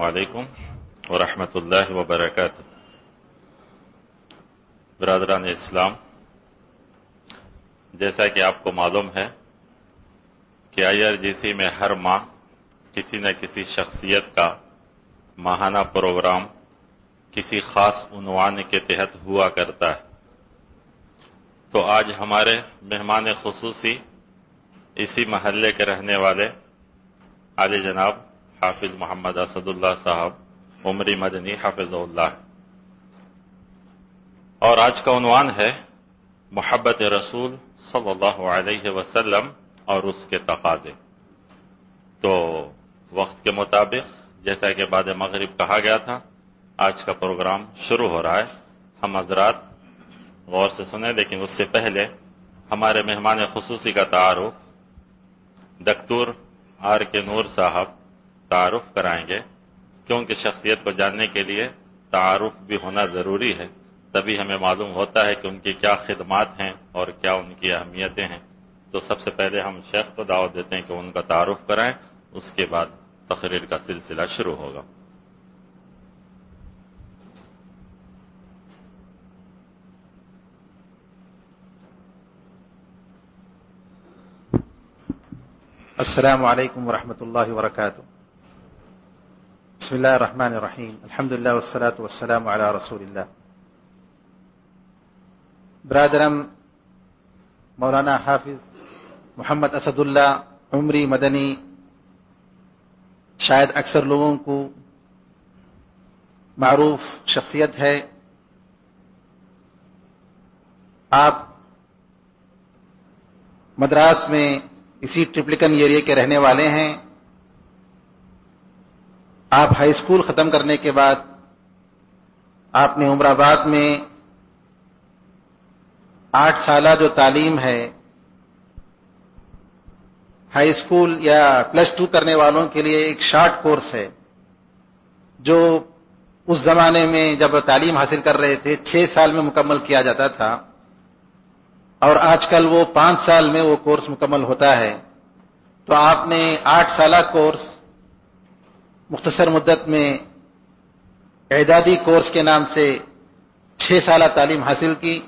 علیکم ورحمۃ اللہ وبرکاتہ۔ برادران اسلام، جیسا کہ آپ کو معلوم ہے کہ آئی آر جی سی میں ہر ماہ کسی نہ کسی شخصیت کا ماہانہ پروگرام کسی خاص عنوان کے تحت ہوا کرتا ہے۔ تو آج ہمارے مہمان خصوصی اسی محلے کے رہنے والے علی جناب حافظ محمد اسد اللہ صاحب، عمری مدنی حافظ اللہ اور آج کا عنوان ہے، محبت رسول صلی اللہ علیہ وسلم اور اس کے تقاضے۔ تو وقت کے مطابق، جیسا کہ بعد مغرب کہا گیا تھا، آج کا پروگرام شروع ہو رہا ہے۔ ہم حضرات غور سے سنیں، لیکن اس سے پہلے ہمارے مہمان خصوصی کا تعارف۔ دکتور آر کے نور صاحب تعارف کرائیں گے، کیونکہ شخصیت کو جاننے کے لیے تعارف بھی ہونا ضروری ہے۔ تبھی ہمیں معلوم ہوتا ہے کہ ان کی کیا خدمات ہیں اور کیا ان کی اہمیتیں ہیں۔ تو سب سے پہلے ہم شیخ کو دعوت دیتے ہیں کہ ان کا تعارف کرائیں، اس کے بعد تقریر کا سلسلہ شروع ہوگا۔ السلام علیکم ورحمۃ اللہ وبرکاتہ۔ بسم اللہ الرحمن الرحیم الحمد للہ والصلاة والسلام علی رسول اللہ برادرم مولانا حافظ محمد اسد اللہ عمری مدنی شاید اکثر لوگوں کو معروف شخصیت ہے آپ مدراس میں اسی ٹرپلیکن ایریا کے رہنے والے ہیں آپ ہائی اسکول ختم کرنے کے بعد آپ نے عمر آباد میں آٹھ سالہ جو تعلیم ہے ہائی اسکول یا پلس ٹو کرنے والوں کے لیے ایک شارٹ کورس ہے، جو اس زمانے میں جب تعلیم حاصل کر رہے تھے، چھ سال میں مکمل کیا جاتا تھا۔ اور آج کل وہ پانچ سال میں وہ کورس مکمل ہوتا ہے۔ تو آپ نے آٹھ سالہ کورس مختصر مدت میں اعدادی کورس کے نام سے چھ سالہ تعلیم حاصل کی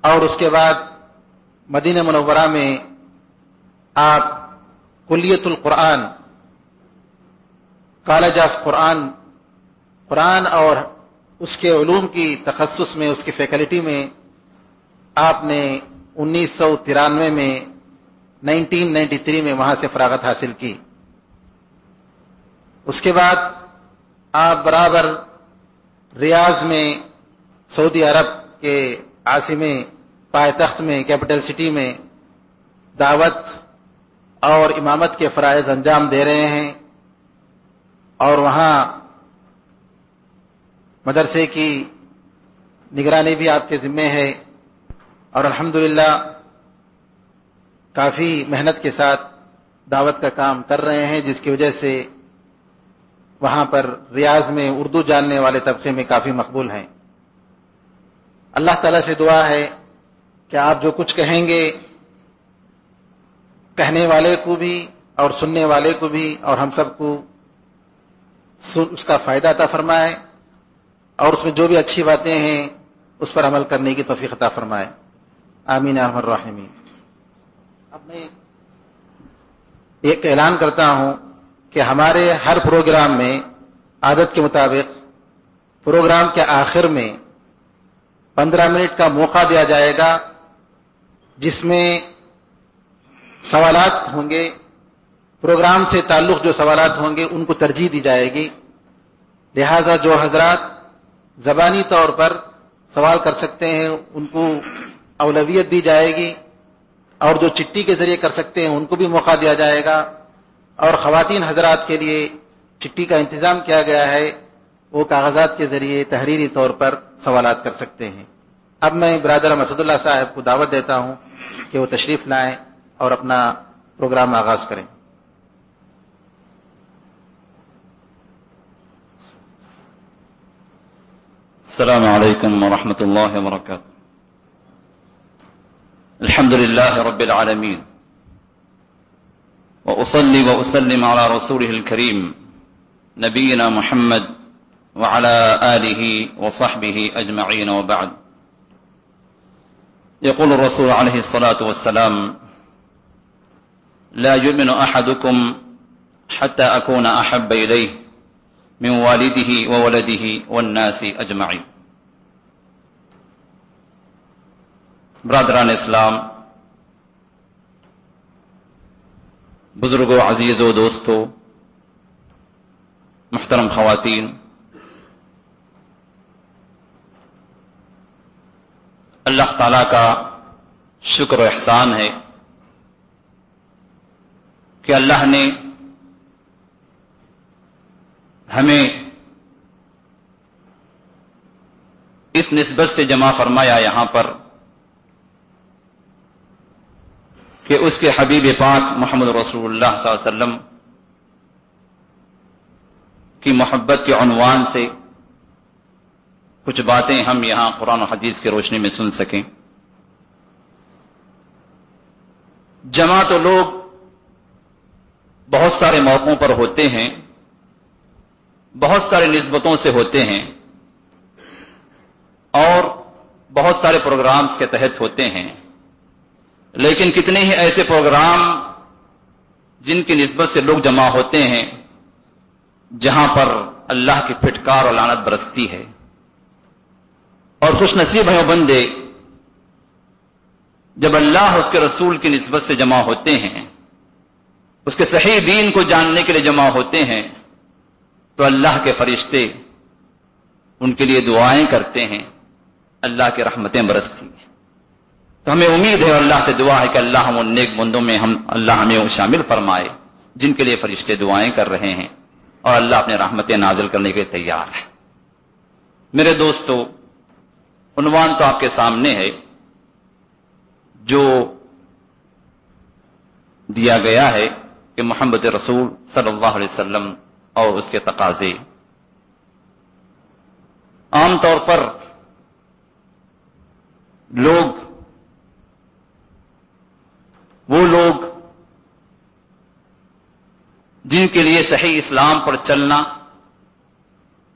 اور اس کے بعد مدینہ منورہ میں آپ کلیت القرآن، کالج آف قرآن قرآن اور اس کے علوم کی تخصص میں، اس کی فیکلٹی میں آپ نے انیس سو ترانوے میں، نائنٹین نائنٹی تھری میں وہاں سے فراغت حاصل کی۔ اس کے بعد آپ برابر ریاض میں سعودی عرب کے عاصم پائے تخت میں کیپٹل سٹی میں دعوت اور امامت کے فرائض انجام دے رہے ہیں اور وہاں مدرسے کی نگرانی بھی آپ کے ذمے ہے اور الحمدللہ کافی محنت کے ساتھ دعوت کا کام کر رہے ہیں جس کی وجہ سے وہاں پر ریاض میں اردو جاننے والے طبقے میں کافی مقبول ہیں۔ اللہ تعالی سے دعا ہے کہ آپ جو کچھ کہیں گے، کہنے والے کو بھی اور سننے والے کو بھی، اور ہم سب کو اس کا فائدہ عطا فرمائے اور اس میں جو بھی اچھی باتیں ہیں، اس پر عمل کرنے کی توفیق عطا فرمائے۔ آمین احمد الرحمین اب میں ایک اعلان کرتا ہوں۔ کہ ہمارے ہر پروگرام میں عادت کے مطابق پروگرام کے آخر میں پندرہ منٹ کا موقع دیا جائے گا جس میں سوالات ہوں گے، پروگرام سے تعلق جو سوالات ہوں گے ان کو ترجیح دی جائے گی۔ لہذا جو حضرات زبانی طور پر سوال کر سکتے ہیں، ان کو اولویت دی جائے گی اور جو چٹی کے ذریعے کر سکتے ہیں، ان کو بھی موقع دیا جائے گا۔ اور خواتین حضرات کے لیے چٹی کا انتظام کیا گیا ہے، وہ کاغذات کے ذریعے تحریری طور پر سوالات کر سکتے ہیں۔ اب میں برادر مسد اللہ صاحب کو دعوت دیتا ہوں کہ وہ تشریف لائیں اور اپنا پروگرام آغاز کریں۔ السلام علیکم ورحمۃ اللہ وبرکاتہ۔ الحمد لله رب العالمين وأصلي وأسلم على رسوله الكريم نبينا محمد وعلى آله وصحبه أجمعين وبعد. يقول الرسول عليه الصلاة والسلام، لا يؤمن أحدكم حتى أكون أحب إليه من والده وولده والناس أجمعين. برادران اسلام بزرگوں عزیز و دوستو محترم خواتین، اللہ تعالی کا شکر و احسان ہے کہ اللہ نے ہمیں اس نسبت سے جمع فرمایا یہاں پر کہ اس کے حبیب پاک محمد رسول اللہ صلی اللہ علیہ وسلم کی محبت کے عنوان سے کچھ باتیں ہم یہاں قرآن و حدیث کی روشنی میں سن سکیں۔ جمع تو لوگ بہت سارے موقعوں پر ہوتے ہیں، بہت سارے نسبتوں سے ہوتے ہیں اور بہت سارے پروگرامز کے تحت ہوتے ہیں۔ لیکن کتنے ہی ایسے پروگرام جن کی نسبت سے لوگ جمع ہوتے ہیں جہاں پر اللہ کی پھٹکار اور لانت برستی ہے۔ اور خوش نصیب ہیں وہ بندے جب اللہ اس کے رسول کی نسبت سے جمع ہوتے ہیں، اس کے صحیح دین کو جاننے کے لیے جمع ہوتے ہیں، تو اللہ کے فرشتے ان کے لیے دعائیں کرتے ہیں، اللہ کی رحمتیں برستی ہیں۔ تو ہمیں امید ہے اور اللہ سے دعا ہے کہ اللہ ہم ان نیک بندوں میں ہم اللہ ہمیں شامل فرمائے، جن کے لیے فرشتے دعائیں کر رہے ہیں۔ اور اللہ اپنے رحمتیں نازل کرنے کے تیار ہے۔ میرے دوستو، عنوان تو آپ کے سامنے ہے، جو دیا گیا ہے کہ محمد رسول صلی اللہ علیہ وسلم اور اس کے تقاضے۔ عام طور پر لوگ وہ لوگ جن کے لیے صحیح اسلام پر چلنا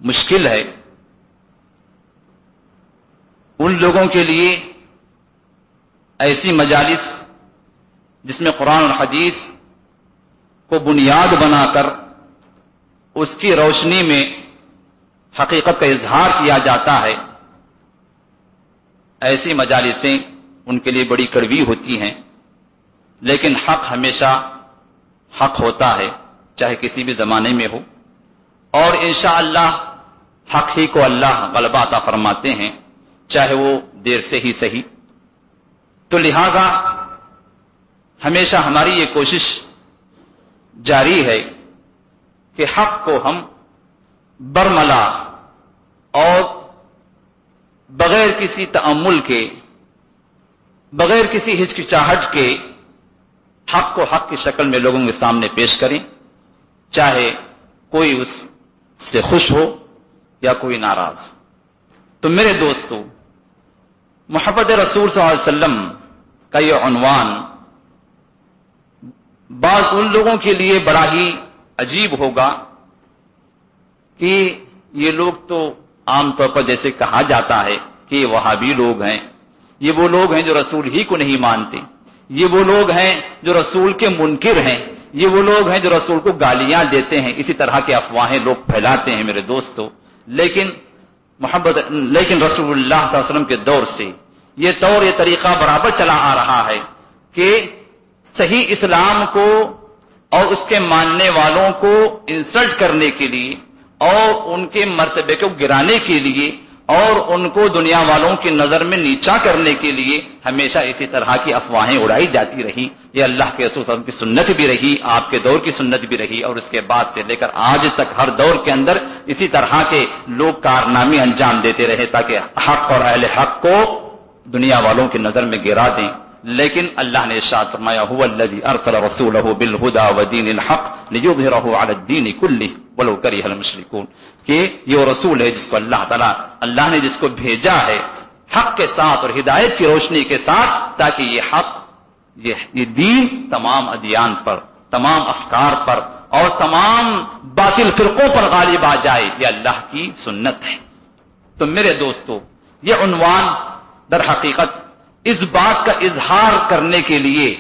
مشکل ہے، ان لوگوں کے لیے ایسی مجالس جس میں قرآن اور حدیث کو بنیاد بنا کر اس کی روشنی میں حقیقت کا اظہار کیا جاتا ہے، ایسی مجالسیں ان کے لیے بڑی کڑوی ہوتی ہیں۔ لیکن حق ہمیشہ حق ہوتا ہے، چاہے کسی بھی زمانے میں ہو۔ اور انشاءاللہ اللہ حق ہی کو اللہ غلبہ عطا فرماتے ہیں، چاہے وہ دیر سے ہی صحیح۔ تو لہذا ہمیشہ ہماری یہ کوشش جاری ہے کہ حق کو ہم برملا اور بغیر کسی تعمل کے، بغیر کسی ہچکچاہٹ کے حق کو حق کی شکل میں لوگوں کے سامنے پیش کریں، چاہے کوئی اس سے خوش ہو یا کوئی ناراض۔ ہو تو میرے دوستو، محبت رسول صلی اللہ علیہ وسلم کا یہ عنوان بعض ان لوگوں کے لیے بڑا ہی عجیب ہوگا کہ یہ لوگ تو عام طور پر جیسے کہا جاتا ہے کہ یہ وہابی لوگ ہیں، یہ وہ لوگ ہیں جو رسول ہی کو نہیں مانتے۔ یہ وہ لوگ ہیں جو رسول کے منکر ہیں۔ یہ وہ لوگ ہیں جو رسول کو گالیاں دیتے ہیں۔ اسی طرح کے افواہیں لوگ پھیلاتے ہیں میرے دوستو۔ لیکن محبت لیکن رسول اللہ صلی اللہ علیہ وسلم کے دور سے یہ طور، یہ طریقہ برابر چلا آ رہا ہے کہ صحیح اسلام کو اور اس کے ماننے والوں کو انسلٹ کرنے کے لیے اور ان کے مرتبے کو گرانے کے لیے اور ان کو دنیا والوں کی نظر میں نیچا کرنے کے لیے ہمیشہ اسی طرح کی افواہیں اڑائی جاتی رہی یہ اللہ کے رسول کی سنت بھی رہی، آپ کے دور کی سنت بھی رہی۔ اور اس کے بعد سے لے کر آج تک ہر دور کے اندر اسی طرح کے لوگ کارنامے انجام دیتے رہے تاکہ حق اور اہل حق کو دنیا والوں کی نظر میں گرا دیں۔ لیکن اللہ نے ارشاد فرمایا، هو الذي ارسل رسوله بالهدى ودين الحق ليظهره على الدين كله ولو كره المشركون. کہ یہ رسول ہے جس کو اللہ تعالی، اللہ نے جس کو بھیجا ہے حق کے ساتھ اور ہدایت کی روشنی کے ساتھ، تاکہ یہ حق یہ دین تمام ادیان پر، تمام افکار پر اور تمام باطل فرقوں پر غالب آ جائے، یہ اللہ کی سنت ہے۔ تو میرے دوستو، یہ عنوان در حقیقت اس بات کا اظہار کرنے کے لیے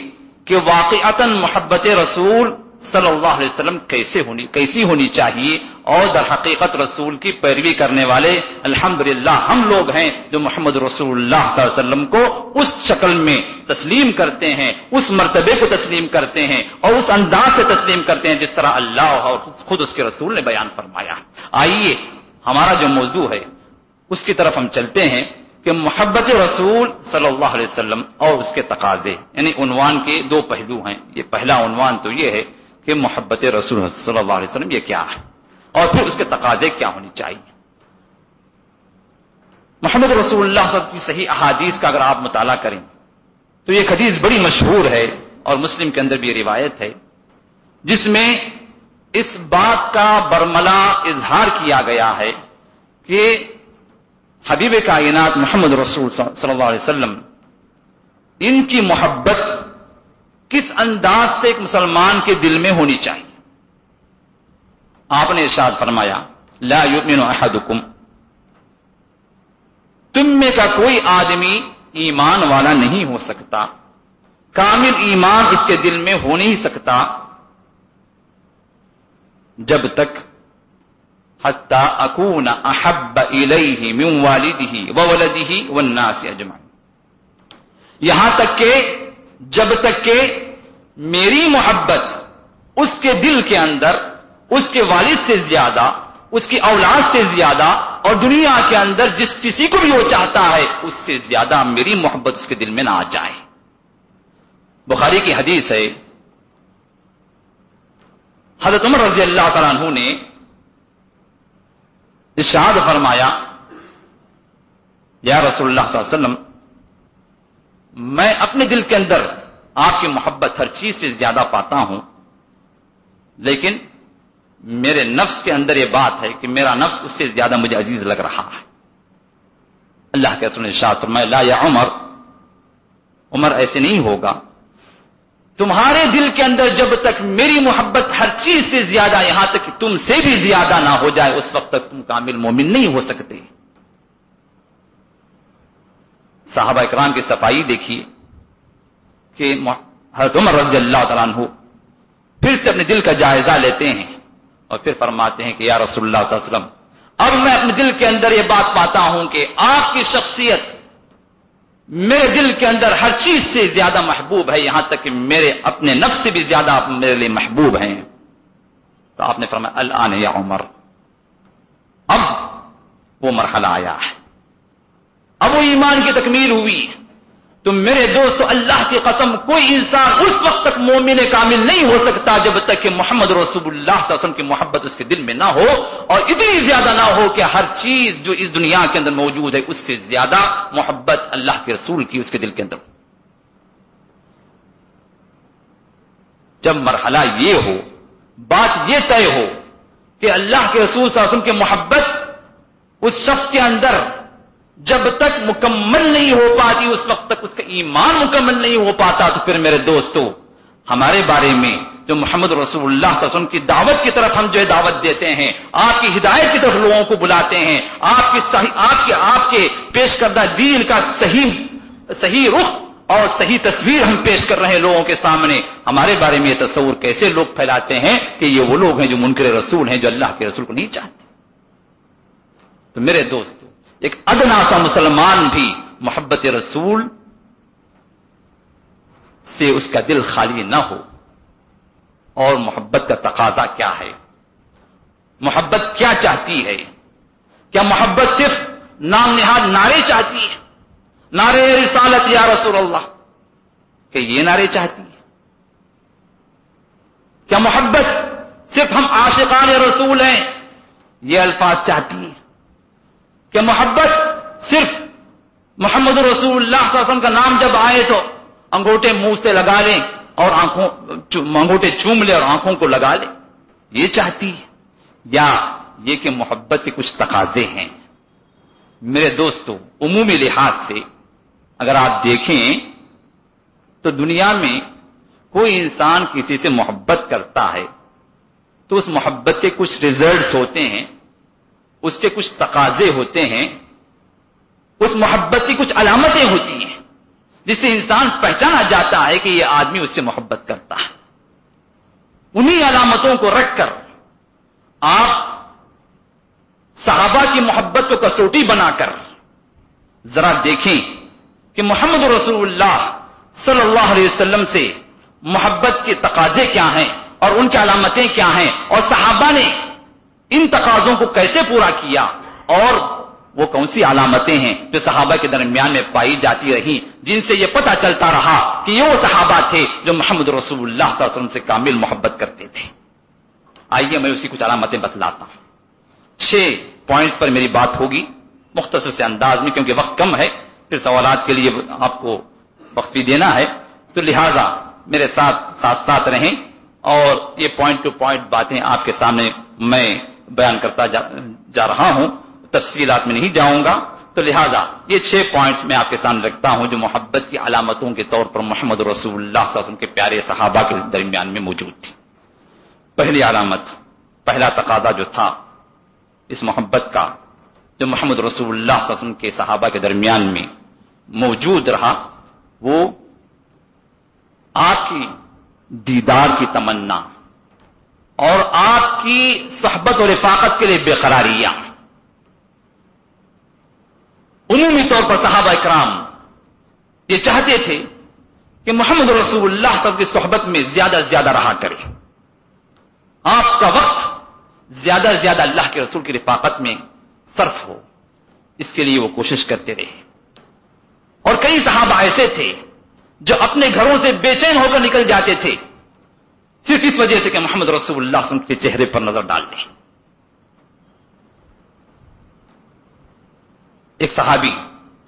کہ واقعتا محبت رسول صلی اللہ علیہ وسلم کیسے ہونی کیسی ہونی چاہیے اور در حقیقت رسول کی پیروی کرنے والے الحمد ہم لوگ ہیں جو محمد رسول اللہ صلی اللہ علیہ وسلم کو اس شکل میں تسلیم کرتے ہیں، اس مرتبے کو تسلیم کرتے ہیں اور اس انداز سے تسلیم کرتے ہیں جس طرح اللہ اور خود اس کے رسول نے بیان فرمایا۔ آئیے، ہمارا جو موضوع ہے، اس کی طرف ہم چلتے ہیں۔ کہ محبت رسول صلی اللہ علیہ وسلم اور اس کے تقاضے یعنی عنوان کے دو پہلو ہیں۔ یہ پہلا عنوان تو یہ ہے کہ محبت رسول صلی اللہ علیہ وسلم یہ کیا ہے؟ اور پھر اس کے تقاضے کیا ہونی چاہیے؟ محمد رسول اللہ صلی اللہ علیہ وسلم کی صحیح احادیث کا اگر آپ مطالعہ کریں، تو یہ حدیث بڑی مشہور ہے اور مسلم کے اندر بھی یہ روایت ہے، جس میں اس بات کا برملا اظہار کیا گیا ہے کہ حبیب کائنات محمد رسول صلی اللہ علیہ وسلم، ان کی محبت کس انداز سے ایک مسلمان کے دل میں ہونی چاہیے؟ آپ نے ارشاد فرمایا، لا یؤمن احدکم۔ تم میں کا کوئی آدمی ایمان والا نہیں ہو سکتا، کامل ایمان اس کے دل میں ہو نہیں سکتا، جب تک حتی اکون احب الیہ من والدہ وولدہ والناس اجمعین یہاں تک کہ جب تک کہ میری محبت اس کے دل کے اندر، اس کے والد سے زیادہ، اس کی اولاد سے زیادہ اور دنیا کے اندر جس کسی کو بھی وہ چاہتا ہے، اس سے زیادہ میری محبت اس کے دل میں نہ آ جائے۔ بخاری کی حدیث ہے، حضرت عمر رضی اللہ تعالیٰ عنہ نے ارشاد فرمایا، یا رسول اللہ صلی اللہ علیہ وسلم، میں اپنے دل کے اندر آپ کی محبت ہر چیز سے زیادہ پاتا ہوں، لیکن میرے نفس کے اندر یہ بات ہے کہ میرا نفس اس سے زیادہ مجھے عزیز لگ رہا ہے۔ اللہ کے سن شاط میں لا یا عمر عمر ایسے نہیں ہوگا تمہارے دل کے اندر جب تک میری محبت ہر چیز سے زیادہ یہاں تک کہ تم سے بھی زیادہ نہ ہو جائے، اس وقت تک تم کامل مومن نہیں ہو سکتے۔ صحابہ اکرام کی صفائی دیکھیے کہ حضرت عمر رضی اللہ تعالیٰ عنہ پھر سے اپنے دل کا جائزہ لیتے ہیں اور پھر فرماتے ہیں کہ یا رسول اللہ صلی اللہ علیہ وسلم، اب میں اپنے دل کے اندر یہ بات پاتا ہوں کہ آپ کی شخصیت میرے دل کے اندر ہر چیز سے زیادہ محبوب ہے، یہاں تک کہ میرے اپنے نفس سے بھی زیادہ میرے لیے محبوب ہیں۔ تو آپ نے فرمایا، الان یا عمر۔ اب وہ مرحلہ آیا ہے۔ اب وہ ایمان کی تکمیل ہوئی۔ تو میرے دوست اللہ کی قسم، کوئی انسان اس وقت تک مومن کامل نہیں ہو سکتا جب تک کہ محمد رسول اللہ صلی اللہ علیہ وسلم کی محبت اس کے دل میں نہ ہو اور اتنی زیادہ نہ ہو کہ ہر چیز جو اس دنیا کے اندر موجود ہے، اس سے زیادہ محبت اللہ کے رسول کی اس کے دل کے اندر جب مرحلہ یہ ہو، بات یہ طے ہو کہ اللہ کے رسول صلی اللہ علیہ وسلم کی محبت اس شخص کے اندر جب تک مکمل نہیں ہو پاتی، اس وقت تک اس کا ایمان مکمل نہیں ہو پاتا، تو پھر میرے دوستو، ہمارے بارے میں جو محمد رسول اللہ صلی اللہ علیہ وسلم کی دعوت کی طرف ہم جو ہے دعوت دیتے ہیں، آپ کی ہدایت کی طرف لوگوں کو بلاتے ہیں، آپ کی صحیح، آپ کے آپ کے پیش کردہ دین کا صحیح صحیح رخ اور صحیح تصویر ہم پیش کر رہے ہیں لوگوں کے سامنے۔ ہمارے بارے میں یہ تصور کیسے لوگ پھیلاتے ہیں کہ یہ وہ لوگ ہیں جو منکر رسول ہیں جو اللہ کے رسول کو نہیں چاہتے؟ تو میرے دوست ایک ادنا سا مسلمان بھی محبت رسول سے اس کا دل خالی نہ ہو۔ اور محبت کا تقاضا کیا ہے؟ محبت کیا چاہتی ہے؟ کیا محبت صرف نام نہاد نعرے چاہتی ہے؟ نعرے رسالت یا رسول اللہ کہ یہ نعرے چاہتی ہے؟ کیا محبت صرف ہم عاشقان رسول ہیں؟ یہ الفاظ چاہتی ہے کہ محبت صرف محمد رسول اللہ صلی اللہ علیہ وسلم کا نام جب آئے تو انگوٹے منہ سے لگا لیں اور آنکھوں انگوٹے چوم لے اور آنکھوں کو لگا لیں۔ یہ چاہتی ہے۔ یا یہ کہ محبت کے کچھ تقاضے ہیں۔ میرے دوستو، عمومی لحاظ سے اگر آپ دیکھیں تو دنیا میں کوئی انسان کسی سے محبت کرتا ہے تو اس محبت کے کچھ ریزلٹس ہوتے ہیں۔ اس کے کچھ تقاضے ہوتے ہیں، اس محبت کی کچھ علامتیں ہوتی ہیں، جس سے انسان پہچانا جاتا ہے کہ یہ آدمی اس سے محبت کرتا ہے۔ انہی علامتوں کو رکھ کر آپ صحابہ کی محبت کو کسوٹی بنا کر ذرا دیکھیں کہ محمد رسول اللہ صلی اللہ علیہ وسلم سے محبت کے تقاضے کیا ہیں اور ان کی علامتیں کیا ہیں۔ اور صحابہ نے ان تقاضوں کو کیسے پورا کیا اور وہ کون سی علامتیں ہیں جو صحابہ کے درمیان میں پائی جاتی رہی جن سے یہ پتہ چلتا رہا کہ یہ وہ صحابہ تھے جو محمد رسول اللہ صلی اللہ علیہ وسلم سے کامل محبت کرتے تھے۔ آئیے میں اس کی کچھ علامتیں بتلاتا ہوں۔ چھ پوائنٹس پر میری بات ہوگی مختصر سے انداز میں کیونکہ وقت کم ہے، پھر سوالات کے لیے آپ کو وقت بھی دینا ہے۔ تو لہذا میرے ساتھ ساتھ ساتھ رہیں اور یہ پوائنٹ ٹو پوائنٹ باتیں آپ کے سامنے میں بیان کرتا جا, جا رہا ہوں تفصیلات میں نہیں جاؤں گا تو لہذا یہ چھ پوائنٹس میں آپ کے سامنے رکھتا ہوں جو محبت کی علامتوں کے طور پر محمد رسول اللہ صلی اللہ علیہ وسلم کے پیارے صحابہ کے درمیان میں موجود تھی۔ پہلی علامت پہلا تقاضا جو تھا اس محبت کا جو محمد رسول اللہ صلی اللہ علیہ وسلم کے صحابہ کے درمیان میں موجود رہا وہ آپ کی دیدار کی تمنا اور آپ کی صحبت اور رفاقت کے لیے بےقراریاں عمومی طور پر صحابہ اکرام یہ چاہتے تھے کہ محمد رسول اللہ صلی کی صحبت میں زیادہ سے زیادہ رہا کرے۔ آپ کا وقت زیادہ سے زیادہ اللہ کے رسول کی رفاقت میں صرف ہو۔ اس کے لیے وہ کوشش کرتے رہے۔ اور کئی صحابہ ایسے تھے جو اپنے گھروں سے بے چین ہو کر نکل جاتے تھے۔ صرف اس وجہ سے کہ محمد رسول اللہ وسلم کے چہرے پر نظر ڈال دیں ایک صحابی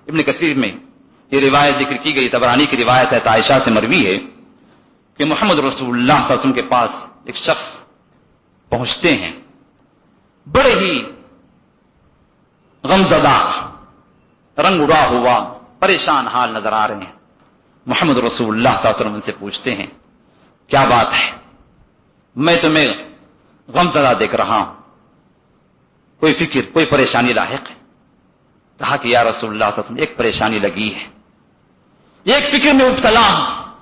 ابن کثیر میں یہ روایت ذکر کی گئی، تبرانی کی روایت ہے، عائشہ سے مروی ہے کہ محمد رسول اللہ صلی اللہ علیہ وسلم کے پاس ایک شخص پہنچتے ہیں۔ بڑے ہی غمزدہ، رنگ اڑا ہوا، پریشان حال نظر آ رہے ہیں۔ محمد رسول اللہ صلی اللہ علیہ وسلم سے پوچھتے ہیں، کیا بات ہے؟ میں تمہیں غم زدہ دیکھ رہا ہوں۔ کوئی فکر، کوئی پریشانی لاحق ہے۔ کہا کہ یا رسول اللہ صلی اللہ علیہ وسلم، ایک پریشانی لگی ہے۔ ایک فکر میں مبتلا ہوں۔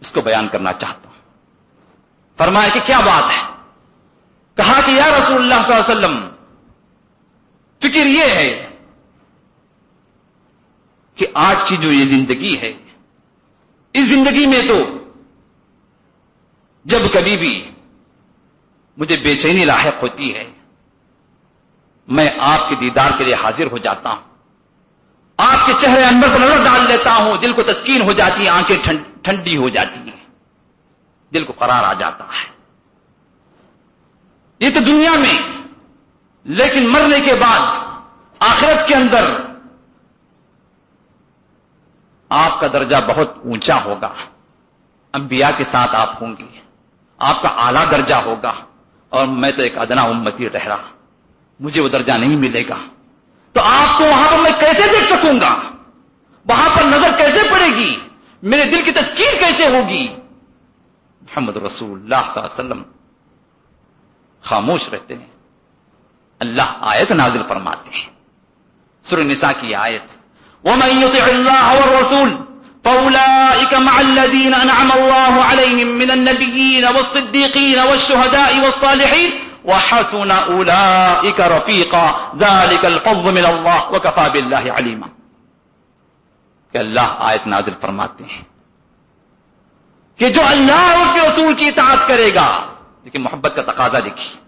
اس کو بیان کرنا چاہتا ہوں۔ فرمایا کہ کیا بات ہے؟ کہا کہ یا رسول اللہ صلی اللہ علیہ وسلم، فکر یہ ہے کہ آج کی جو یہ زندگی ہے، اس زندگی میں تو جب کبھی بھی مجھے بے چینی لاحق ہوتی ہے، میں آپ کے دیدار کے لیے حاضر ہو جاتا ہوں۔ آپ کے چہرے اندر کو نظر ڈال لیتا ہوں، دل کو تسکین ہو جاتی ہے، آنکھیں ٹھنڈی ہو جاتی ہیں۔ دل کو قرار آ جاتا ہے۔ یہ تو دنیا میں، لیکن مرنے کے بعد، آخرت کے اندر آپ کا درجہ بہت اونچا ہوگا۔ انبیاء کے ساتھ آپ ہوں گے۔ آپ کا اعلی درجہ ہوگا اور میں تو ایک ادنا امتی رہ رہا مجھے وہ درجہ نہیں ملے گا۔ تو آپ کو وہاں پر میں کیسے دیکھ سکوں گا؟ وہاں پر نظر کیسے پڑے گی؟ میرے دل کی تسکیر کیسے ہوگی؟ محمد رسول اللہ صلی اللہ علیہ وسلم خاموش رہتے ہیں۔ اللہ آیت نازل فرماتے ہیں۔ سر نساء کی آیت۔ ومن يطع الله والرسول فأولئك مع الذين أنعم الله عليهم من النبيين والصديقين والشهداء والصالحين وحسن أولئك رفيقا. ذلك الفضل من الله وكفى بالله عليما. کہ اللہ آیت نازل فرماتے ہیں کہ جو اللہ اس کے اصول کی اطاعت کرے گا لیکن محبت کا تقاضا دیکھیے،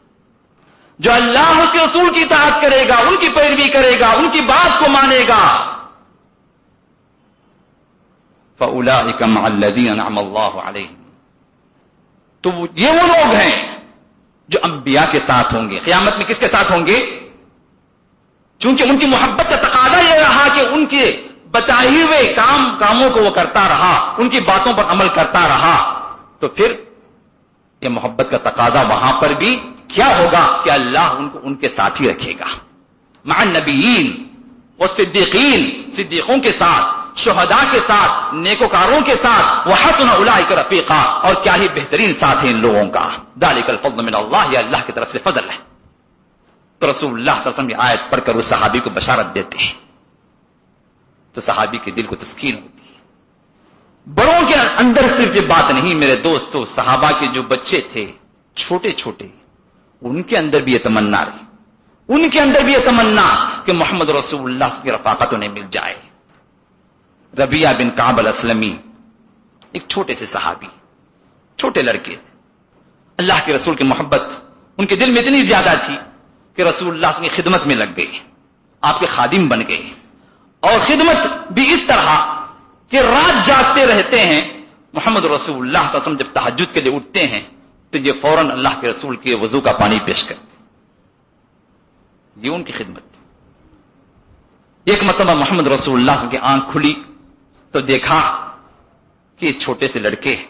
جو اللہ اس کے اصول کی اطاعت کرے گا، ان کی پیروی کرے گا، ان کی بات کو مانے گا فَأُولَئِكَ مَعَ الَّذِينَ نَعْمَ اللَّهُ عَلَيْهِمْ۔ تو یہ وہ لوگ ہیں جو انبیاء کے ساتھ ہوں گے۔ قیامت میں کس کے ساتھ ہوں گے؟ چونکہ ان کی محبت کا تقاضا یہ رہا کہ ان کے بتائے ہوئے کام، کاموں کو وہ کرتا رہا، ان کی باتوں پر عمل کرتا رہا۔ تو پھر یہ محبت کا تقاضا وہاں پر بھی کیا ہوگا کہ اللہ ان کو ان کے ساتھ ہی رکھے گا۔ مع النبیین و صدیقین، صدیقوں کے ساتھ شہداء کے ساتھ، نیکوکاروں کے ساتھ وہ حسن اللہ رفیقہ اور کیا ہی بہترین ساتھ ہے ان لوگوں کا۔ دالک الفضل من اللہ یا اللہ کی طرف سے فضل ہے۔ تو رسول اللہ صلی اللہ علیہ وسلم کی آیت پڑھ کر اس صحابی کو بشارت دیتے ہیں۔ تو صحابی کے دل کو تسکین ہوتی ہے۔ بڑوں کے اندر صرف یہ بات نہیں، میرے دوستو، صحابہ کے جو بچے تھے، چھوٹے چھوٹے، ان کے اندر بھی یہ تمنا رہی۔ ان کے اندر بھی یہ تمنا کہ محمد رسول اللہ کی رفاقت انہیں مل جائے۔ ربیہ بن کابل اسلمی ایک چھوٹے سے صحابی، چھوٹے لڑکے تھے۔ اللہ کے رسول کی محبت ان کے دل میں اتنی زیادہ تھی کہ رسول اللہ کی خدمت میں لگ گئی آپ کے خادم بن گئے۔ اور خدمت بھی اس طرح کہ رات جاگتے رہتے ہیں، محمد رسول اللہ صلی اللہ علیہ وسلم جب تحجد کے لیے اٹھتے ہیں، تو یہ فوراً اللہ کے رسول کے وضو کا پانی پیش کرتے یہ ان کی خدمت۔ تھی ایک مرتبہ محمد رسول اللہ کی آنکھ کھلی۔ تو دیکھا کہ اس چھوٹے سے لڑکے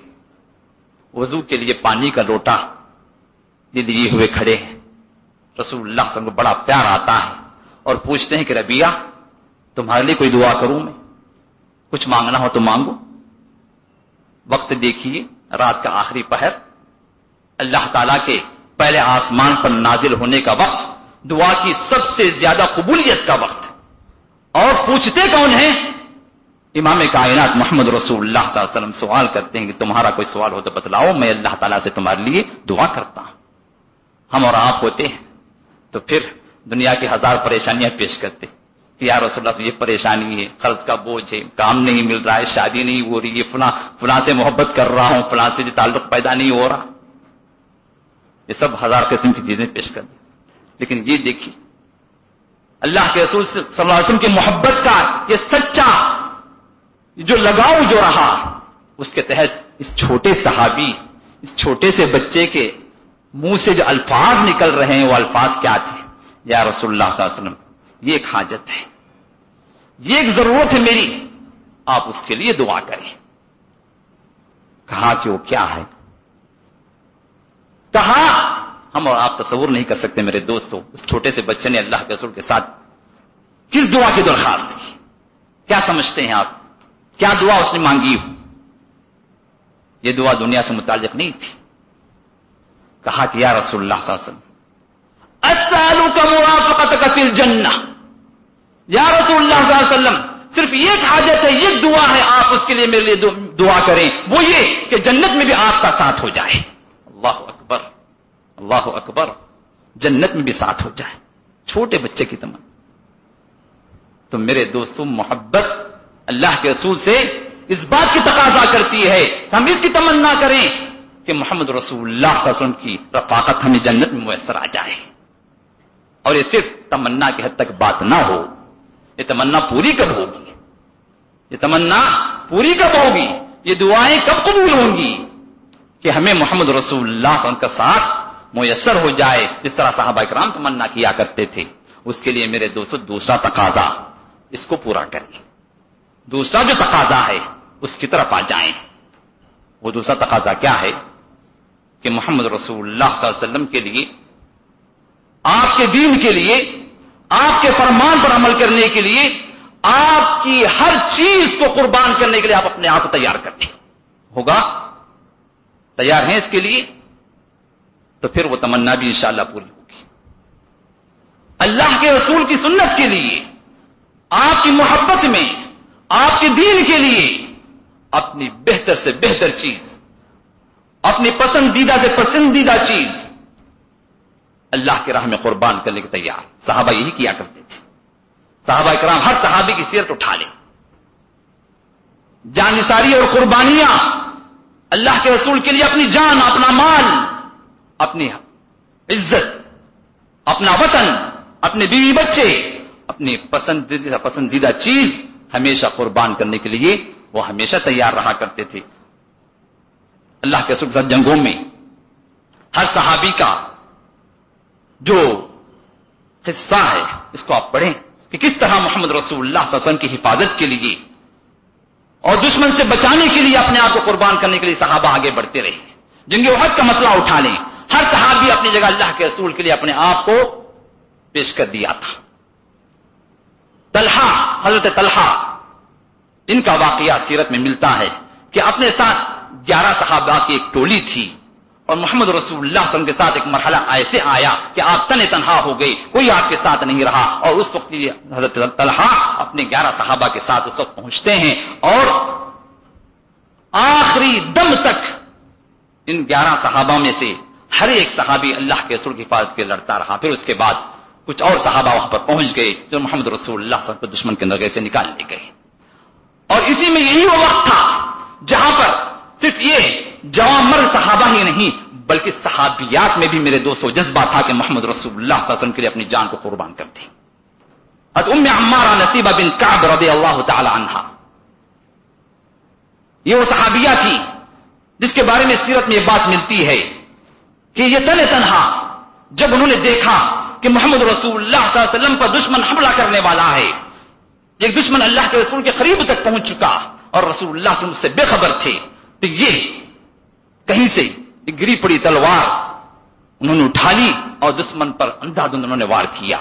وضو کے لیے پانی کا لوٹا لیے ہوئے کھڑے ہیں۔ رسول اللہ کو بڑا پیار آتا ہے اور پوچھتے ہیں کہ ربیہ تمہارے لیے کوئی دعا کروں میں؟ کچھ مانگنا ہو تو مانگو۔ وقت دیکھیے، رات کا آخری پہر۔ اللہ تعالی کے پہلے آسمان پر نازل ہونے کا وقت، دعا کی سب سے زیادہ قبولیت کا وقت۔ اور پوچھتے کون ہیں؟ امام کائنات محمد رسول اللہ صلی اللہ علیہ وسلم سوال کرتے ہیں کہ تمہارا کوئی سوال ہو تو بتلاؤ، میں اللہ تعالیٰ سے تمہارے لیے دعا کرتا ہوں۔ ہم اور آپ ہوتے ہیں۔ تو پھر دنیا کی ہزار پریشانیاں پیش کرتے کہ یار رسول اللہ، یہ پریشانی ہے، قرض کا بوجھ ہے، کام نہیں مل رہا ہے، شادی نہیں ہو رہی ہے، فلاں فلاں سے محبت کر رہا ہوں، فلاں سے تعلق پیدا نہیں ہو رہا۔ یہ سب ہزار قسم کی چیزیں پیش کر دی لیکن یہ دیکھیے، اللہ کے رسول صلی اللہ علیہ وسلم کی محبت کا یہ سچا جو لگاؤ جو رہا، اس کے تحت اس چھوٹے صحابی، اس چھوٹے سے بچے کے منہ سے جو الفاظ نکل رہے ہیں، وہ الفاظ کیا تھے؟ یا رسول اللہ صلی اللہ علیہ وسلم، یہ ایک حاجت ہے۔ یہ ایک ضرورت ہے میری۔ آپ اس کے لیے دعا کریں۔ کہا کہ وہ کیا ہے؟ کہا، ہم اور آپ تصور نہیں کر سکتے میرے دوستوں اس چھوٹے سے بچے نے اللہ کے رسول کے ساتھ کس دعا کی درخواست کی؟ کیا سمجھتے ہیں آپ؟ کیا دعا اس نے مانگی ہو؟ یہ دعا دنیا سے متعلق نہیں تھی۔ کہا کہ یا رسول اللہ صلی اللہ علیہ وسلم جنہ یا رسول اللہ صلی اللہ علیہ وسلم، صرف ایک حاجت ہے یہ دعا ہے، آپ اس کے لیے میرے لیے دعا کریں۔ وہ یہ کہ جنت میں بھی آپ کا ساتھ ہو جائے۔ اللہ اکبر اللہ اکبر، جنت میں بھی ساتھ ہو جائے۔ چھوٹے بچے کی تمنا۔ تو میرے دوستوں محبت اللہ کے رسول سے اس بات کی تقاضا کرتی ہے ہم اس کی تمنا کریں کہ محمد رسول اللہ صلی اللہ علیہ وسلم کی رفاقت ہمیں جنت میں میسر آ جائے۔ اور یہ صرف تمنا کی حد تک بات نہ ہو، یہ تمنا پوری کب ہوگی؟ یہ تمنا پوری کب ہوگی؟ یہ دعائیں کب قبول ہوں گی؟ کہ ہمیں محمد رسول اللہ صلی اللہ علیہ وسلم کا ساتھ میسر ہو جائے، جس طرح صحابہ کرام تمنا کیا کرتے تھے۔ اس کے لیے میرے دوستوں دوسرا تقاضا، اس کو پورا کریں۔ دوسرا جو تقاضا ہے، اس کی طرف آ جائیں۔ وہ دوسرا تقاضا کیا ہے؟ کہ محمد رسول اللہ صلی اللہ علیہ وسلم کے لیے، آپ کے دین کے لیے، آپ کے فرمان پر عمل کرنے کے لیے، آپ کی ہر چیز کو قربان کرنے کے لیے آپ اپنے آپ کو تیار کرتے ہوگا؟ تیار ہیں اس کے لیے؟ تو پھر وہ تمنا بھی انشاءاللہ پوری ہوگی۔ اللہ کے رسول کی سنت کے لیے، آپ کی محبت میں آپ کے دین کے لیے اپنی بہتر سے بہتر چیز، اپنی پسندیدہ سے پسندیدہ چیز۔ اللہ کے راہ میں قربان کرنے کے تیار۔ صحابہ یہی کیا کرتے تھے۔ صحابہ کرام ہر صحابی کی سیرت اٹھا لیں۔ جانساری اور قربانیاں۔ اللہ کے رسول کے لیے اپنی جان، اپنا مال، اپنی عزت، اپنا وطن، اپنے بیوی بچے، اپنی پسندیدہ پسندیدہ چیز۔ ہمیشہ قربان کرنے کے لیے وہ ہمیشہ تیار رہا کرتے تھے۔ اللہ کے ساتھ جنگوں میں ہر صحابی کا جو قصہ ہے، اس کو آپ پڑھیں کہ کس طرح محمد رسول اللہ صلی اللہ علیہ وسلم کی حفاظت کے لیے اور دشمن سے بچانے کے لیے اپنے آپ کو قربان کرنے کے لیے صحابہ آگے بڑھتے رہے۔ جنگ وحد کا مسئلہ اٹھا لیں۔ ہر صحابی اپنی جگہ اللہ کے رسول کے لیے اپنے آپ کو پیش کر دیا تھا۔ طلحہ، حضرت طلحہ، ان کا واقعہ سیرت میں ملتا ہے کہ اپنے ساتھ گیارہ صحابہ کی ایک ٹولی تھی اور محمد رسول اللہ صلی اللہ علیہ وسلم کے ساتھ ایک مرحلہ ایسے آیا کہ آپ تن تنہا ہو گئے، کوئی آپ کے ساتھ نہیں رہا اور اس وقت حضرت طلحہ اپنے گیارہ صحابہ کے ساتھ اس وقت پہنچتے ہیں اور آخری دم تک ان گیارہ صحابہ میں سے ہر ایک صحابی اللہ کے رسول کی حفاظت کے لڑتا رہا۔ پھر اس کے بعد کچھ اور صحابہ وہاں پر پہنچ گئے جو محمد رسول اللہ صلی اللہ علیہ وسلم دشمن کے نگے سے نکال لے گئے۔ اور اسی میں یہی وہ وقت تھا جہاں پر صرف یہ جوان مرد صحابہ ہی نہیں بلکہ صحابیات میں بھی میرے دوستوں جذبہ تھا کہ محمد رسول اللہ صلی اللہ علیہ وسلم کے لیے اپنی جان کو قربان کر دی ام عمارہ نصیبہ بن کعب رضی اللہ تعالی عنہ یہ وہ صحابیہ تھی جس کے بارے میں سیرت میں یہ بات ملتی ہے کہ یہ تن تنہا جب انہوں نے دیکھا کہ محمد رسول اللہ صلی اللہ علیہ وسلم پر دشمن حملہ کرنے والا ہے۔ ایک دشمن اللہ کے رسول کے قریب تک پہنچ چکا اور رسول اللہ سے مجھ سے بے خبر تھے۔ تو یہ کہیں سے گری پڑی تلوار انہوں نے اٹھا لی اور دشمن پر اندھا دھند انہوں نے وار کیا۔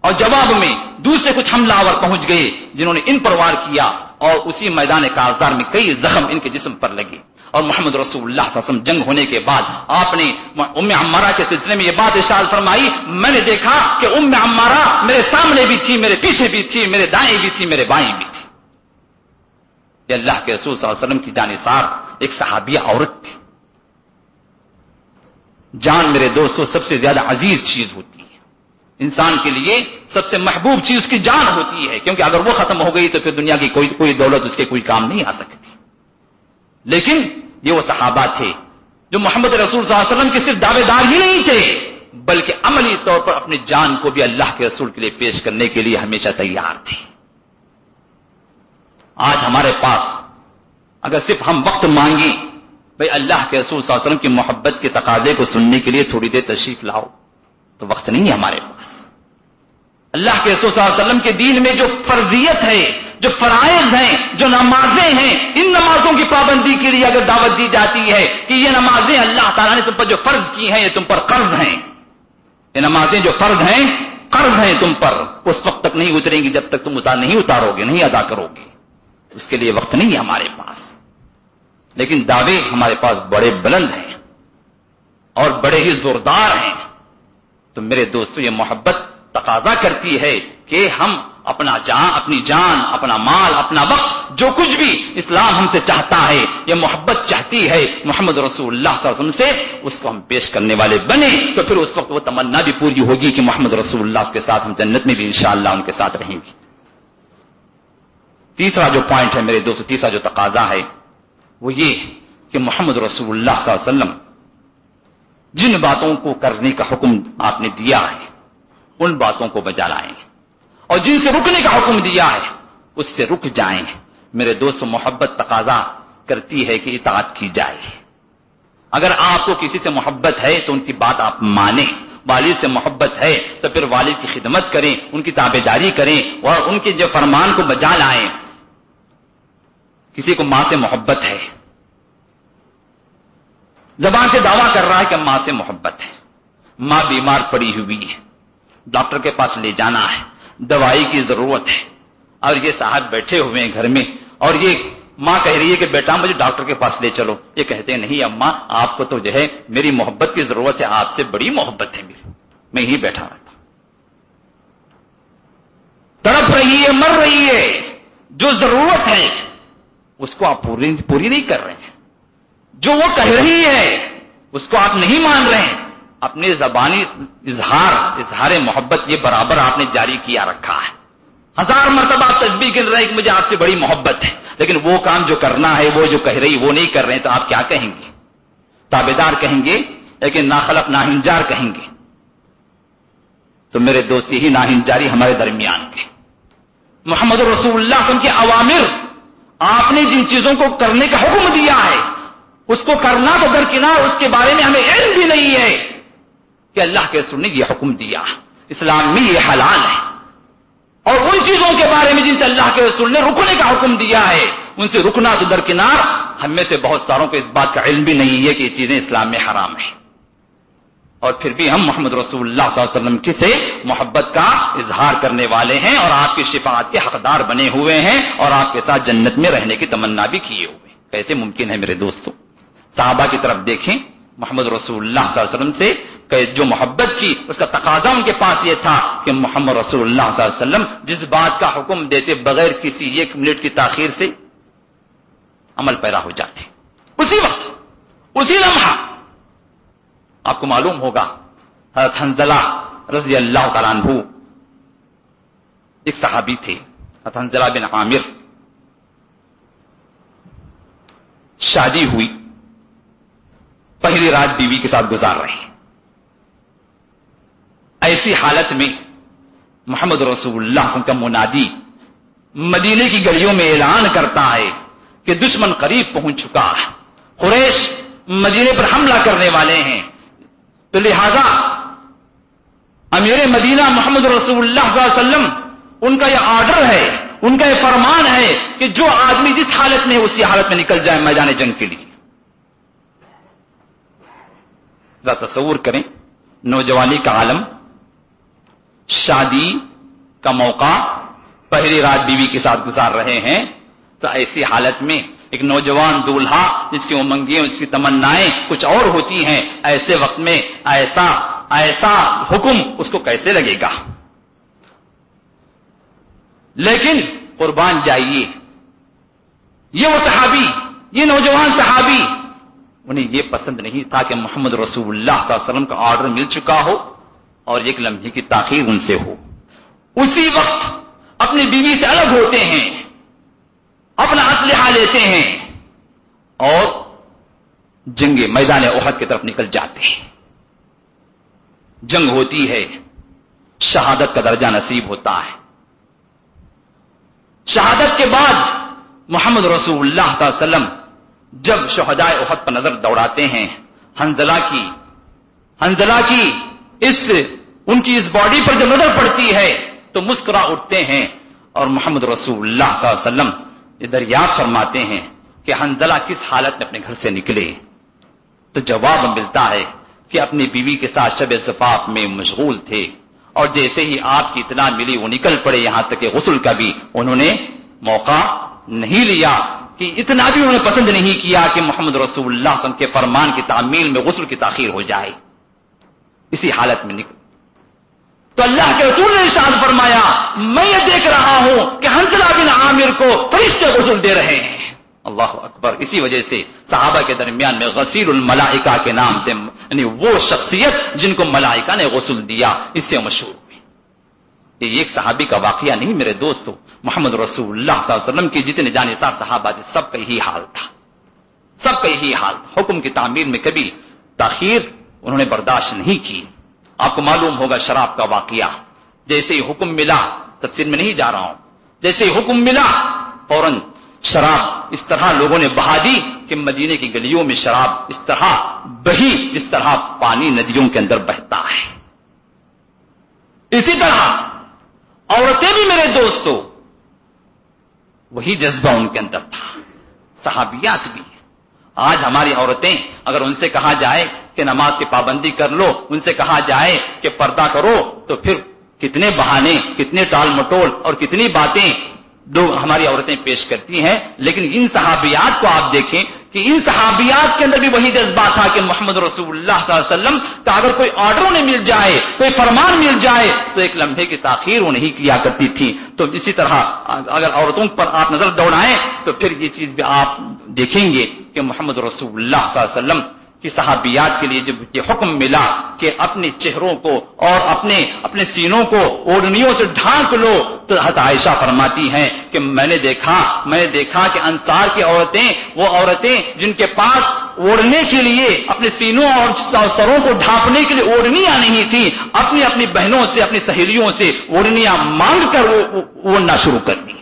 اور جواب میں دوسرے کچھ حملہ آور پہنچ گئے جنہوں نے ان پر وار کیا اور اسی میدان کاغذار میں کئی زخم ان کے جسم پر لگے۔ اور محمد رسول اللہ صلی اللہ علیہ وسلم جنگ ہونے کے بعد آپ نے ام عمارہ کے سلسلے میں یہ بات اشار فرمائی، میں نے دیکھا کہ ام عمارہ میرے سامنے بھی تھی، میرے پیچھے بھی تھی، میرے دائیں بھی تھی، میرے بائیں بھی تھی۔ یہ اللہ کے رسول صلی اللہ علیہ وسلم کی جانصار ایک صحابیہ عورت تھی۔ جان میرے دوستوں سب سے زیادہ عزیز چیز ہوتی ہے۔ انسان کے لیے سب سے محبوب چیز اس کی جان ہوتی ہے، کیونکہ اگر وہ ختم ہو گئی تو پھر دنیا کی کوئی کوئی دولت، اس کے کوئی کام نہیں آ سکتی۔ لیکن یہ وہ صحابہ تھے جو محمد رسول صلی اللہ علیہ وسلم کے صرف دعوے دار ہی نہیں تھے، بلکہ عملی طور پر اپنی جان کو بھی اللہ کے رسول کے لیے پیش کرنے کے لیے ہمیشہ تیار تھے۔ آج ہمارے پاس اگر صرف ہم وقت مانگیں، بھائی اللہ کے رسول صلی اللہ علیہ وسلم کی محبت کے تقاضے کو سننے کے لیے تھوڑی دیر تشریف لاؤ، تو وقت نہیں ہے ہمارے پاس۔ اللہ کے رسول صلی اللہ علیہ وسلم کے دین میں جو فرضیت ہے جو فرائض ہیں، جو نمازیں ہیں، ان نمازوں کی پابندی کے لیے اگر دعوت دی جاتی ہے کہ یہ نمازیں اللہ تعالیٰ نے تم پر جو فرض کی ہیں، یہ تم پر قرض ہیں۔ یہ نمازیں جو فرض ہیں، قرض ہیں تم پر۔ اس وقت تک نہیں اتریں گی جب تک تم اتار نہیں اتارو گے نہیں ادا کرو گے اس کے لیے وقت نہیں ہے ہمارے پاس۔ لیکن دعوے ہمارے پاس بڑے بلند ہیں اور بڑے ہی زوردار ہیں۔ تو میرے دوستو، یہ محبت تقاضا کرتی ہے کہ ہم اپنا جان، اپنی جان، اپنا مال، اپنا وقت، جو کچھ بھی اسلام ہم سے چاہتا ہے یہ محبت چاہتی ہے، محمد رسول اللہ صلی اللہ علیہ وسلم سے، اس کو ہم پیش کرنے والے بنے، تو پھر اس وقت وہ تمنا بھی پوری ہوگی کہ محمد رسول اللہ کے ساتھ ہم جنت میں بھی انشاءاللہ ان کے ساتھ رہیں گے۔ تیسرا جو پوائنٹ ہے میرے دوست تیسرا جو تقاضا ہے، وہ یہ کہ محمد رسول اللہ صلی اللہ علیہ وسلم جن باتوں کو کرنے کا حکم آپ نے دیا ہے، ان باتوں کو بجا لائیں اور جن سے رکنے کا حکم دیا ہے، اس سے رک جائیں۔ میرے دوست، محبت تقاضا کرتی ہے کہ اطاعت کی جائے۔ اگر آپ کو کسی سے محبت ہے تو ان کی بات آپ مانیں۔ والد سے محبت ہے تو پھر والد کی خدمت کریں، ان کی تابے داری کریں اور ان کے جو فرمان کو بجا لائیں۔ کسی کو ماں سے محبت ہے۔ زبان سے دعویٰ کر رہا ہے کہ ماں سے محبت ہے۔ ماں بیمار پڑی ہوئی ہے۔ ڈاکٹر کے پاس لے جانا ہے۔ دوائی کی ضرورت ہے۔ اور یہ صاحب بیٹھے ہوئے ہیں گھر میں اور یہ ماں کہہ رہی ہے کہ بیٹا مجھے ڈاکٹر کے پاس لے چلو۔ یہ کہتے ہیں، نہیں اماں، آپ کو تو جو ہے میری محبت کی ضرورت ہے، آپ سے بڑی محبت ہے میری۔ میں ہی بیٹھا رہتا تڑپ رہی ہے، مر رہی ہے۔ جو ضرورت ہے، اس کو آپ پوری پوری نہیں کر رہے ہیں۔ جو وہ کہہ رہی ہے، اس کو آپ نہیں مان رہے ہیں۔ اپنے زبانی اظہار اظہار محبت یہ برابر آپ نے جاری کیا رکھا ہے۔ ہزار مرتبہ تصویر گن رہے کہ مجھے آپ سے بڑی محبت ہے، لیکن وہ کام جو کرنا ہے، وہ جو کہہ رہی وہ نہیں کر رہے تو آپ کیا کہیں گے؟ تابے دار کہیں گے، لیکن ناخلق ناہنجار کہیں گے۔ تو میرے دوست، یہی ناہنجاری ہمارے درمیان کے محمد رسول اللہ وسلم کے عوامر آپ نے جن چیزوں کو کرنے کا حکم دیا ہے، اس کو کرنا تو درکنار اس کے بارے میں ہمیں علم بھی نہیں ہے۔ کہ اللہ کے رسول نے یہ حکم دیا۔ اسلام میں یہ حلال ہے۔ اور ان چیزوں کے بارے میں جن سے اللہ کے رسول نے رکنے کا حکم دیا ہے، ان سے رکنا تو درکنار۔ ہم میں سے بہت ساروں کو اس بات کا علم بھی نہیں ہے کہ یہ چیزیں اسلام میں حرام ہیں۔ اور پھر بھی ہم محمد رسول اللہ صلی اللہ علیہ وسلم کی سے محبت کا اظہار کرنے والے ہیں اور آپ کی شفاعت کے حقدار بنے ہوئے ہیں اور آپ کے ساتھ جنت میں رہنے کی تمنا بھی کیے ہوئے۔ کیسے ممکن ہے میرے دوستوں صحابہ کی طرف دیکھیں۔ محمد رسول اللہ صلی اللہ علیہ وسلم سے کہ جو محبت کی اس کا تقاضا ان کے پاس یہ تھا کہ محمد رسول اللہ صلی اللہ علیہ وسلم جس بات کا حکم دیتے بغیر کسی ایک منٹ کی تاخیر سے عمل پیدا ہو جاتے۔ اسی وقت، اسی لمحہ آپ کو معلوم ہوگا، حضرت حنزلہ رضی اللہ تعالیٰ عنہ ایک صحابی تھے، حضرت حنزلہ بن عامر۔ شادی ہوئی۔ پہلی رات بیوی کے ساتھ گزار رہے ایسی حالت میں محمد رسول اللہ کا منادی مدینے کی گلیوں میں اعلان کرتا ہے کہ دشمن قریب پہنچ چکا ہے۔ قریش مدینے پر حملہ کرنے والے ہیں۔ تو لہذا امیر مدینہ محمد رسول اللہ صلی اللہ علیہ وسلم ان کا یہ آرڈر ہے، ان کا یہ فرمان ہے کہ جو آدمی جس حالت میں اسی حالت میں نکل جائے میدان جنگ کے لیے۔ تصور کریں، نوجوانی کا عالم، شادی کا موقع، پہلی رات بیوی کے ساتھ گزار رہے ہیں، تو ایسی حالت میں ایک نوجوان دولہا، جس کی امنگیں اس کی تمنائیں کچھ اور ہوتی ہیں، ایسے وقت میں ایسا ایسا حکم اس کو کیسے لگے گا؟ لیکن قربان جائیے، یہ وہ صحابی، یہ نوجوان صحابی انہیں یہ پسند نہیں تھا کہ محمد رسول اللہ صلی اللہ علیہ وسلم کا آرڈر مل چکا ہو اور ایک لمحے کی تاخیر ان سے ہو۔ اسی وقت اپنی بیوی سے الگ ہوتے ہیں، اپنا اسلحہ لیتے ہیں اور جنگ میدان احد کی طرف نکل جاتے ہیں۔ جنگ ہوتی ہے، شہادت کا درجہ نصیب ہوتا ہے۔ شہادت کے بعد محمد رسول اللہ صلی اللہ علیہ وسلم جب شہدائے احد پر نظر دوڑاتے ہیں ہنزلہ کی ہنزلہ کی اس، ان کی اس باڈی پر جب نظر پڑتی ہے، تو مسکرا اٹھتے ہیں اور محمد رسول اللہ صلی اللہ علیہ وسلم یہ دریافت فرماتے ہیں کہ حنزلہ کس حالت میں اپنے گھر سے نکلے؟ تو جواب ملتا ہے کہ اپنی بیوی کے ساتھ شب صفاف میں مشغول تھے اور جیسے ہی آپ کی اطلاع ملی وہ نکل پڑے یہاں تک کہ غسل کا بھی انہوں نے موقع نہیں لیا۔ کہ اتنا بھی انہوں نے پسند نہیں کیا کہ محمد رسول اللہ صلی اللہ علیہ وسلم کے فرمان کی تعمیل میں غسل کی تاخیر ہو جائے۔ اسی حالت میں نکل۔ تو اللہ کے رسول نے ارشاد فرمایا، میں یہ دیکھ رہا ہوں کہ حنزلہ بن عامر کو فرشتے غسل دے رہے ہیں۔ اللہ اکبر۔ اسی وجہ سے صحابہ کے درمیان میں غسیل الملائکہ کے نام سے یعنی وہ شخصیت جن کو ملائکہ نے غسل دیا، اس سے مشہور۔ یہ ایک صحابی کا واقعہ نہیں، میرے دوستو، محمد رسول اللہ صلی اللہ علیہ وسلم کی جتنے جانسار صحابہ تھے، سب کا یہی حال تھا۔ سب کا یہی حال حکم کی تعمیر میں کبھی تاخیر انہوں نے برداشت نہیں کی۔ آپ کو معلوم ہوگا شراب کا واقعہ۔ جیسے ہی حکم ملا، تفسیر میں نہیں جا رہا ہوں۔ جیسے ہی حکم ملا، فوراً شراب اس طرح لوگوں نے بہا دی کہ مدینے کی گلیوں میں شراب اس طرح بہی جس طرح پانی ندیوں کے اندر بہتا ہے۔ اسی طرح عورتیں بھی میرے دوستوں وہی جذبہ ان کے اندر تھا۔ صحابیات بھی آج ہماری عورتیں اگر ان سے کہا جائے کہ نماز کی پابندی کر لو، ان سے کہا جائے کہ پردہ کرو، تو پھر کتنے بہانے، کتنے ٹال مٹول اور کتنی باتیں دو ہماری عورتیں پیش کرتی ہیں۔ لیکن ان صحابیات کو آپ دیکھیں کہ ان صحابیات کے اندر بھی وہی جذبہ تھا کہ محمد رسول اللہ صلی اللہ علیہ وسلم کا اگر کوئی آرڈر انہیں مل جائے، کوئی فرمان مل جائے، تو ایک لمحے کی تاخیر وہ نہیں کیا کرتی تھی تو اسی طرح اگر عورتوں پر آپ نظر دوڑائیں، تو پھر یہ چیز بھی آپ دیکھیں گے کہ محمد رسول اللہ صلی اللہ علیہ وسلم کی صحابیات کے لیے جب یہ حکم ملا کہ اپنے چہروں کو اور اپنے اپنے سینوں کو، اوڑنیوں سے ڈھانک لو، تو حت عائشہ فرماتی ہیں کہ میں نے دیکھا، میں نے دیکھا کہ انصار کی عورتیں، وہ عورتیں جن کے پاس اوڑھنے کے لیے اپنے سینوں اور سروں کو ڈھانپنے کے لیے اوڑھنیاں نہیں تھی اپنی اپنی بہنوں سے، اپنی سہیلیوں سے اوڑھنیاں مانگ کر وہ اوڑھنا شروع کر دی۔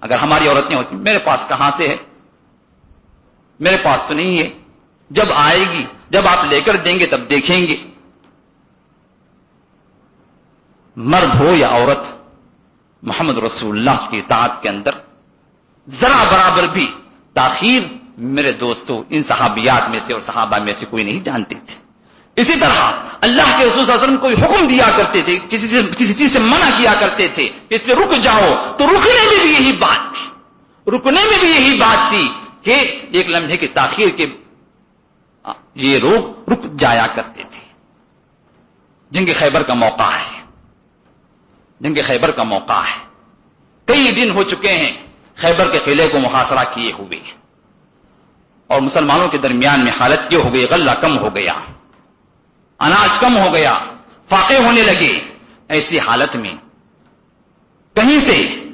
اگر ہماری عورتیں ہوتی، میرے پاس کہاں سے ہے؟ میرے پاس تو نہیں ہے۔ جب آئے گی، جب آپ لے کر دیں گے تب دیکھیں گے۔ مرد ہو یا عورت محمد رسول اللہ کی اطاعت کے اندر ذرا برابر بھی تاخیر میرے دوستوں، ان صحابیات میں سے اور صحابہ میں سے کوئی نہیں جانتے تھے۔ اسی طرح اللہ کے رسول صلی اللہ علیہ وسلم کوئی حکم دیا کرتے تھے، کسی سے، کسی چیز سے منع کیا کرتے تھے اس سے رک جاؤ، تو رکنے میں بھی یہی بات تھی۔ رکنے میں بھی یہی بات تھی کہ ایک لمحے کی تاخیر کے یہ لوگ رک جایا کرتے تھے۔ جنگ خیبر کا موقع ہے۔ جنگ خیبر کا موقع ہے۔ کئی دن ہو چکے ہیں خیبر کے قلعے کو محاصرہ کیے ہوئے۔ اور مسلمانوں کے درمیان میں حالت یہ ہو گئی، غلہ کم ہو گیا۔ اناج کم ہو گیا۔ فاقے ہونے لگے۔ ایسی حالت میں کہیں سے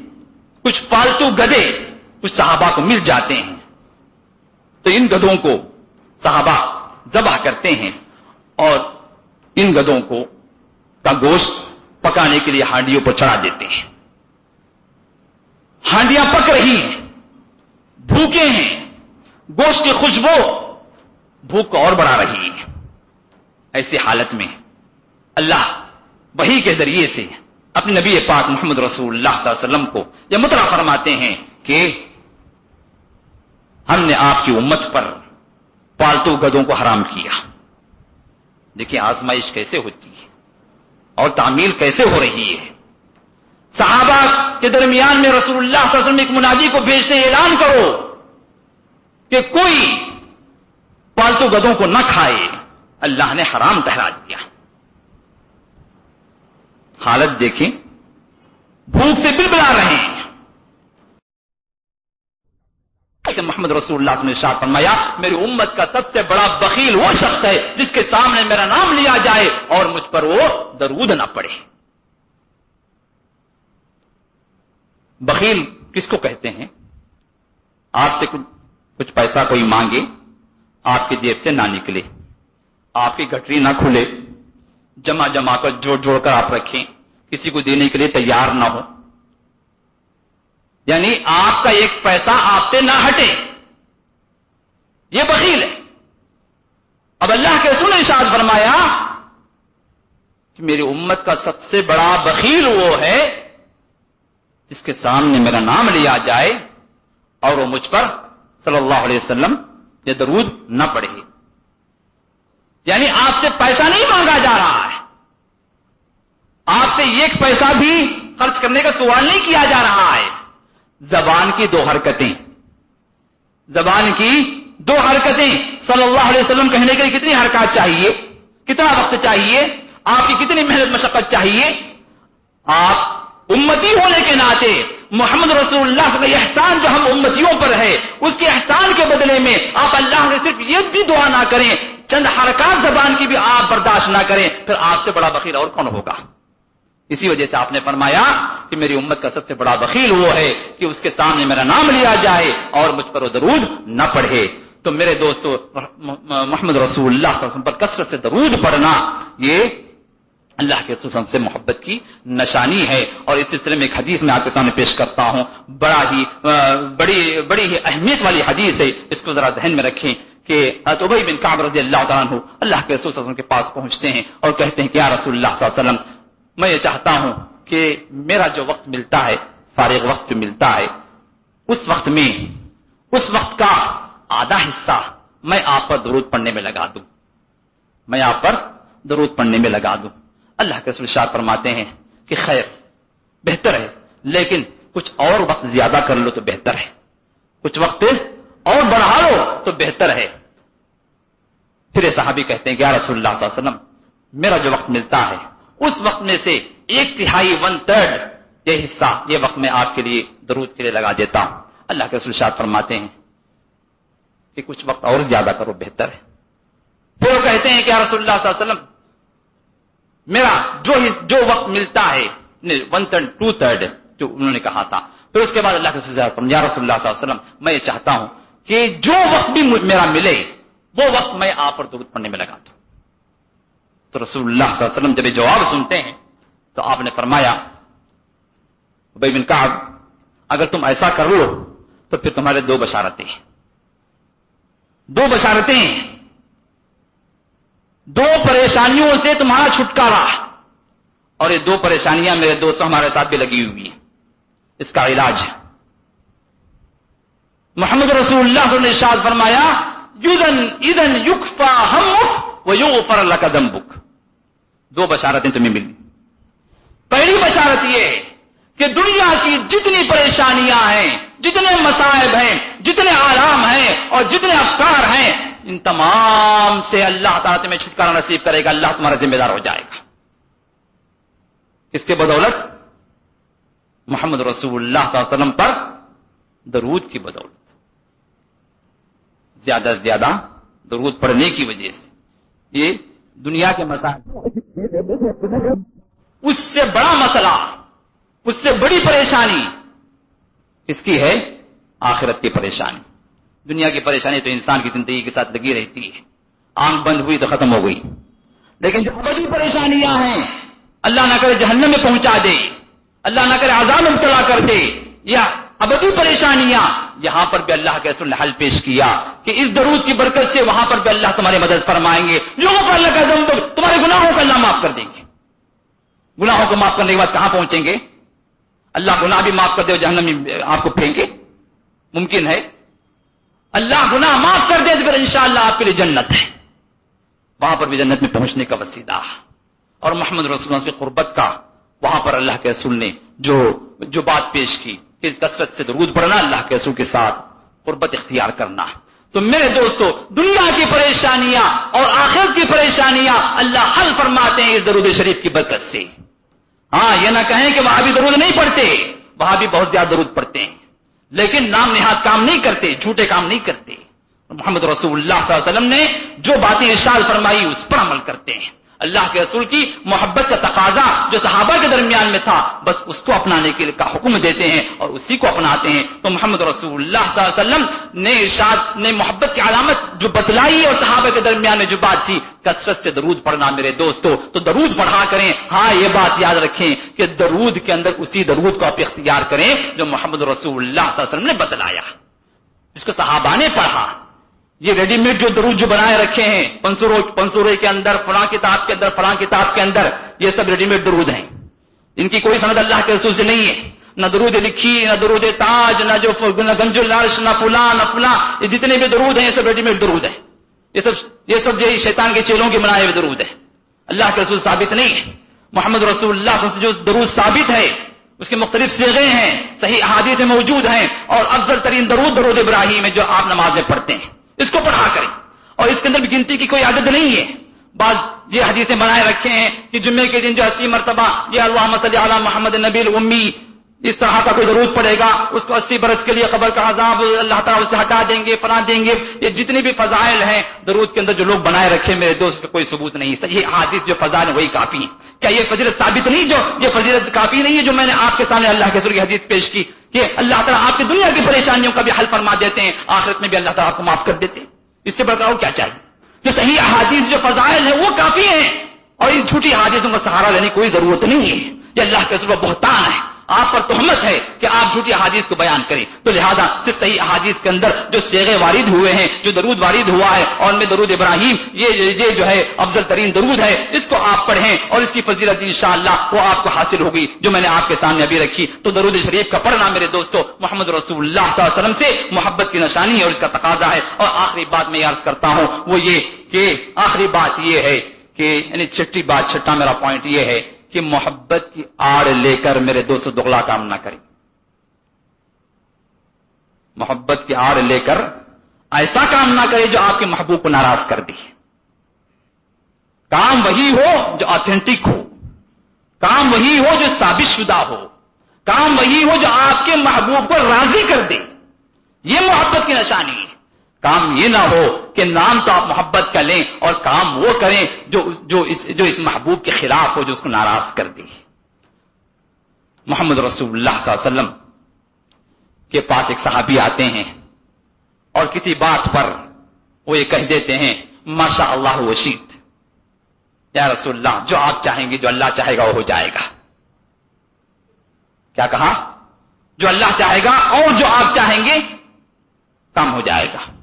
کچھ پالتو گدے کچھ صحابہ کو مل جاتے ہیں۔ تو ان گدوں کو صحابہ ذبح کرتے ہیں اور ان گدوں کو کا گوشت پکانے کے لیے ہانڈیوں پر چڑھا دیتے ہیں۔ ہانڈیاں پک رہی ہیں۔ بھوکے ہیں۔ گوشت کی خوشبو بھوک کو اور بڑھا رہی ہے۔ ایسی حالت میں اللہ وہی کے ذریعے سے اپنے نبی پاک محمد رسول اللہ صلی اللہ علیہ وسلم کو یہ مطلع فرماتے ہیں کہ ہم نے آپ کی امت پر پالتو گدوں کو حرام کیا۔ دیکھیں آزمائش کیسے ہوتی ہے۔ اور تعمیل کیسے ہو رہی ہے؟ صحابہ کے درمیان میں رسول اللہ صلی اللہ علیہ وسلم ایک منادی کو بھیجتے اعلان کرو کہ کوئی پالتو گدوں کو نہ کھائے۔ اللہ نے حرام ٹہرا دیا۔ حالت دیکھیں، بھوک سے بل بلا رہے ہیں۔ محمد رسول اللہ نے شاہ فرمایا، میری امت کا سب سے بڑا بخیل وہ شخص ہے جس کے سامنے میرا نام لیا جائے اور مجھ پر وہ درود نہ پڑے۔ بخیل کس کو کہتے ہیں؟ آپ سے کچھ پیسہ کوئی مانگے، آپ کی جیب سے نہ نکلے، آپ کی گٹری نہ کھلے، جمع جمع کر جوڑ جوڑ کر آپ رکھیں، کسی کو دینے کے لیے تیار نہ ہو یعنی آپ کا ایک پیسہ آپ سے نہ ہٹے۔ یہ بخیل ہے۔ اب اللہ کے سن ارشاد فرمایا کہ میری امت کا سب سے بڑا بخیل وہ ہے جس کے سامنے میرا نام لیا جائے اور وہ مجھ پر صلی اللہ علیہ وسلم یہ درود نہ پڑے۔ یعنی آپ سے پیسہ نہیں مانگا جا رہا ہے۔ آپ سے ایک پیسہ بھی خرچ کرنے کا سوال نہیں کیا جا رہا ہے۔ زبان کی دو حرکتیں۔ زبان کی دو حرکتیں۔ صلی اللہ علیہ وسلم کہنے کے لیے کتنی حرکات چاہیے؟ کتنا وقت چاہیے؟ آپ کی کتنی محنت مشقت چاہیے؟ آپ امتی ہونے کے ناطے محمد رسول اللہ صلی اللہ احسان جو ہم امتیوں پر ہے، اس کے احسان کے بدلے میں آپ اللہ سے صرف یہ بھی دعا نہ کریں، چند حرکات زبان کی بھی آپ برداشت نہ کریں، پھر آپ سے بڑا بخیر اور کون ہوگا؟ اسی وجہ سے آپ نے فرمایا کہ میری امت کا سب سے بڑا بخیل وہ ہے کہ اس کے سامنے میرا نام لیا جائے اور مجھ پر وہ درود نہ پڑھے۔ تو میرے دوستو محمد رسول اللہ صلی اللہ علیہ وسلم پر کثرت سے درود پڑھنا، یہ اللہ کے سسم سے محبت کی نشانی ہے۔ اور اس سلسلے میں ایک حدیث میں آپ کے سامنے پیش کرتا ہوں۔ بڑا ہی بڑی بڑی ہی اہمیت والی حدیث ہے۔ اس کو ذرا ذہن میں رکھیں کہ ابئی بن کعب رضی اللہ تعالیٰ عنہ اللہ کے رسول صلی اللہ علیہ وسلم کے پاس پہنچتے ہیں اور کہتے ہیں کہ یا رسول اللہ صلی اللہ علیہ وسلم میں یہ چاہتا ہوں کہ میرا جو وقت ملتا ہے، فارغ وقت جو ملتا ہے، اس وقت میں، اس وقت کا آدھا حصہ میں آپ پر درود پڑھنے میں لگا دوں۔ میں آپ پر درود پڑھنے میں لگا دوں۔ اللہ کے رسول شاہ فرماتے ہیں کہ خیر، بہتر ہے، لیکن کچھ اور وقت زیادہ کر لو تو بہتر ہے۔ کچھ وقت اور بڑھا لو تو بہتر ہے۔ پھر صحابی کہتے ہیں کہ یا رسول اللہ صلی اللہ علیہ وسلم، میرا جو وقت ملتا ہے اس وقت میں سے ایک تہائی ون تھرڈ یہ حصہ یہ وقت میں آپ کے لیے درود کے لیے لگا دیتا ہوں۔ اللہ کے رسول شاہ فرماتے ہیں کہ کچھ وقت اور زیادہ کرو، بہتر ہے۔ پھر وہ کہتے ہیں کہ رسول اللہ صلی اللہ علیہ وسلم، میرا جو جو وقت ملتا ہے ون تھرڈ ٹو تھرڈ جو انہوں نے کہا تھا۔ پھر اس کے بعد اللہ کے رسول یا رسول اللہ صلی اللہ علیہ وسلم، میں یہ چاہتا ہوں کہ جو وقت بھی میرا ملے، وہ وقت میں آپ پر درود پڑھنے میں لگا دوں۔ تو رسول اللہ صلی اللہ علیہ وسلم جب جواب سنتے ہیں تو آپ نے فرمایا بھائی بن کہا اگر تم ایسا کر لو تو پھر تمہارے دو بشارتیں دو بشارتیں دو پریشانیوں سے تمہارا چھٹکارا۔ اور یہ دو پریشانیاں میرے دوست ہمارے ساتھ بھی لگی ہوئی ہیں۔ اس کا علاج ہے۔ محمد رسول اللہ نے ارشاد فرمایا، یدن ادن یقفا ہم وہ یوں فر اللہ کا دم بک دو بشارتیں تمہیں ملی پہلی بشارت یہ ہے کہ دنیا کی جتنی پریشانیاں ہیں، جتنے مسائب ہیں، جتنے آرام ہیں اور جتنے افکار ہیں، ان تمام سے اللہ تعالیٰ تمہیں چھٹکارا نصیب کرے گا، اللہ تمہارا ذمہ دار ہو جائے گا۔ اس کے بدولت محمد رسول اللہ صلی اللہ علیہ وسلم پر درود کی بدولت۔ زیادہ سے زیادہ درود پڑھنے کی وجہ سے یہ دنیا کے مسائل اس سے بڑا مسئلہ، اس سے بڑی پریشانی اس کی ہے؟ آخرت کی پریشانی۔ دنیا کی پریشانی تو انسان کی زندگی کے ساتھ لگی رہتی ہے۔ آنکھ بند ہوئی تو ختم ہو گئی۔ لیکن جو بڑی پریشانیاں ہیں، اللہ نہ کرے جہنم میں پہنچا دے، اللہ نہ کرے آزاد مبتلا کر دے، یا ابدی پریشانیاں یہاں پر بھی اللہ کے رسول نے حل پیش کیا کہ اس درود کی برکت سے وہاں پر بھی اللہ تمہاری مدد فرمائیں گے۔ لوگوں کو اللہ کا تمہارے گناہوں کو اللہ معاف کر دیں گے۔ گناہوں کو معاف کرنے کے بعد کہاں پہنچیں گے؟ اللہ گناہ بھی معاف کر دے جہنم میں آپ کو پھینکے۔ ممکن ہے۔ اللہ گناہ معاف کر دے تو پھر انشاءاللہ آپ کے لیے جنت ہے۔ وہاں پر بھی جنت میں پہنچنے کا وسیلہ۔ اور محمد رسول اللہ کی قربت کا وہاں پر اللہ کے رسول نے جو جو بات پیش کی۔ کہ کثرت سے درود پڑھنا اللہ کے رسول کے ساتھ قربت اختیار کرنا تو میرے دوستو، دنیا کی پریشانیاں اور آخر کی پریشانیاں اللہ حل فرماتے ہیں اس درود شریف کی برکت سے۔ ہاں یہ نہ کہیں کہ وہاں بھی درود نہیں پڑھتے۔ وہاں بھی بہت زیادہ درود پڑھتے ہیں۔ لیکن نام نہاد کام نہیں کرتے، جھوٹے کام نہیں کرتے۔ محمد رسول اللہ صلی اللہ علیہ وسلم نے جو باتیں ارشاد فرمائی، اس پر عمل کرتے ہیں۔ اللہ کے رسول کی محبت کا تقاضا جو صحابہ کے درمیان میں تھا، بس اس کو اپنانے کے کا حکم دیتے ہیں اور اسی کو اپناتے ہیں۔ تو محمد رسول اللہ صلی اللہ علیہ وسلم نے ارشاد، نے محبت کی علامت جو بتلائی اور صحابہ کے درمیان میں جو بات تھی، کثرت سے درود پڑھنا میرے دوستو، تو درود پڑھا کریں۔ ہاں یہ بات یاد رکھیں کہ درود کے اندر اسی درود کو آپ اختیار کریں جو محمد رسول اللہ صلی اللہ علیہ وسلم نے بتلایا۔ جس کو صحابہ نے پڑھا۔ یہ ریڈی میڈ جو درود جو بنائے رکھے ہیں پنسورو پنسورے کے اندر، فلاں کتاب کے اندر، فلاں کتاب کے اندر، یہ سب ریڈی میڈ درود ہیں۔ ان کی کوئی سند اللہ کے رسول سے نہیں ہے۔ نہ درود لکھی، نہ درود تاج، نہ جو نہ گنج الارش نہ فلاں نہ فلاں، یہ جتنے بھی درود ہیں، یہ سب ریڈی میڈ درود ہیں۔ یہ سب یہ سب جو شیطان کے چیلوں کے بنائے ہوئے درود ہیں۔ اللہ کے رسول ثابت نہیں ہے محمد رسول اللہ جو درود ثابت ہے اس کے مختلف سیغے ہیں، صحیح احادیث میں موجود ہیں، اور افضل ترین درود درود ابراہیم ہے جو آپ نماز میں پڑھتے ہیں۔ اس کو پڑھا کریں۔ اور اس کے اندر بھی گنتی کی کوئی عادت نہیں ہے۔ بعض یہ حدیثیں بنائے رکھے ہیں کہ جمعے کے دن جو اسی مرتبہ یہ اللہ صلی علی محمد نبی امی اس طرح کا کوئی ضرورت پڑے گا، اس کو اسی برس کے لیے قبر کا عذاب اللہ تعالیٰ سے ہٹا دیں گے، فنا دیں گے۔ یہ جتنی بھی فضائل ہیں، درود کے اندر جو لوگ بنائے رکھے، میرے دوست کا کوئی ثبوت نہیں۔ یہ حادث جو فضائل ہیں، وہی کافی ہیں۔ کیا یہ فضیلت ثابت نہیں جو، یہ فضیلت کافی نہیں ہے جو میں نے آپ کے سامنے اللہ کے سر کی حدیث پیش کی، کہ اللہ تعالیٰ آپ کی دنیا کی پریشانیوں کا بھی حل فرما دیتے ہیں، آخرت میں بھی اللہ تعالیٰ آپ کو معاف کر دیتے ہیں۔ اس سے بڑھ کیا چاہیے؟ کہ صحیح احادیث جو فضائل ہیں، وہ کافی ہیں۔ اور ان جھوٹی حادثوں کا سہارا لینے کی کوئی ضرورت نہیں ہے۔ یہ اللہ کے سر بہتان ہے۔ آپ پر تہمت ہے کہ آپ جھوٹی احادیث کو بیان کریں۔ تو لہذا صرف صحیح احادیث کے اندر جو سیغے وارد ہوئے ہیں، جو درود وارد ہوا ہے اور میں درود ابراہیم، یہ یہ جو ہے افضل ترین درود ہے، اس کو آپ پڑھیں اور اس کی فضیلت انشاءاللہ وہ آپ کو حاصل ہوگی، جو میں نے آپ کے سامنے ابھی رکھی۔ تو درود شریف کا پڑھنا میرے دوستو، محمد رسول اللہ صلی اللہ علیہ وسلم سے محبت کی نشانی ہے اور اس کا تقاضا ہے۔ اور آخری بات میں عرض کرتا ہوں، وہ یہ کہ آخری بات یہ ہے کہ یعنی چھٹی بات، چھٹا میرا پوائنٹ یہ ہے کہ محبت کی آڑ لے کر میرے دوست دغلا کام نہ کریں۔ محبت کی آڑ لے کر ایسا کام نہ کرے جو آپ کے محبوب کو ناراض کر دی کام وہی ہو جو آتھینٹک ہو۔ کام وہی ہو جو ثابت شدہ ہو۔ کام وہی ہو جو آپ کے محبوب کو راضی کر دے۔ یہ محبت کی نشانی ہے۔ کام یہ نہ ہو کہ نام تو آپ محبت کا لیں اور کام وہ کریں جو جو اس جو اس محبوب کے خلاف ہو جو اس کو ناراض کر دی محمد رسول اللہ صلی اللہ علیہ وسلم کے پاس ایک صحابی آتے ہیں اور کسی بات پر وہ یہ کہہ دیتے ہیں ماشاء اللہ وشید یا رسول اللہ، جو آپ چاہیں گے، جو اللہ چاہے گا، وہ ہو جائے گا۔ کیا کہا؟ جو اللہ چاہے گا اور جو آپ چاہیں گے، کام ہو جائے گا۔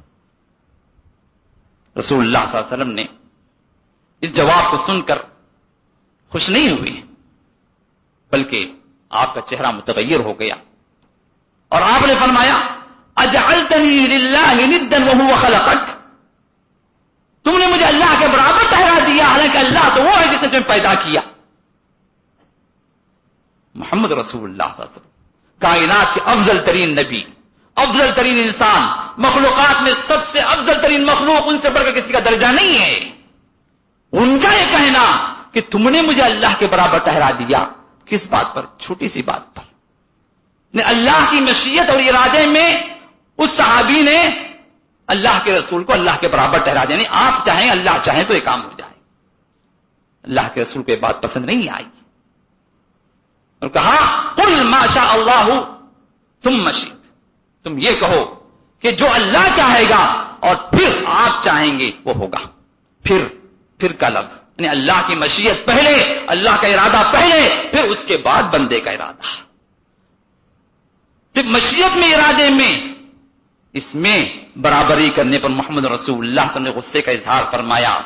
رسول اللہ صلی اللہ علیہ وسلم نے اس جواب کو سن کر خوش نہیں ہوئی بلکہ آپ کا چہرہ متغیر ہو گیا۔ اور آپ نے فرمایا، اجعلتنی للہ ندا وهو خلقك تم نے مجھے اللہ کے برابر ٹھہرا دیا، حالانکہ اللہ تو وہ ہے جس نے تمہیں پیدا کیا۔ محمد رسول اللہ صلی اللہ علیہ وسلم، کائنات کے افضل ترین نبی۔ افضل ترین انسان، مخلوقات میں سب سے افضل ترین مخلوق ان سے بڑھ کر کسی کا درجہ نہیں ہے۔ ان کا یہ کہنا کہ تم نے مجھے اللہ کے برابر ٹھہرا دیا۔ کس بات پر؟ چھوٹی سی بات پر۔ اللہ کی مشیت اور ارادے میں اس صحابی نے اللہ کے رسول کو اللہ کے برابر ٹھہرا دیا۔ یعنی آپ چاہیں، اللہ چاہیں تو یہ کام ہو جائے۔ اللہ کے رسول کو یہ بات پسند نہیں آئی۔ اور کہا کل ماشا اللہ تم مشید تم یہ کہو کہ جو اللہ چاہے گا اور پھر آپ چاہیں گے وہ ہوگا۔ پھر پھر کا لفظ یعنی اللہ کی مشیت پہلے، اللہ کا ارادہ پہلے، پھر اس کے بعد بندے کا ارادہ۔ صرف مشیت میں، ارادے میں۔ اس میں برابری کرنے پر محمد رسول اللہ صلی اللہ علیہ وسلم نے غصے کا اظہار فرمایا۔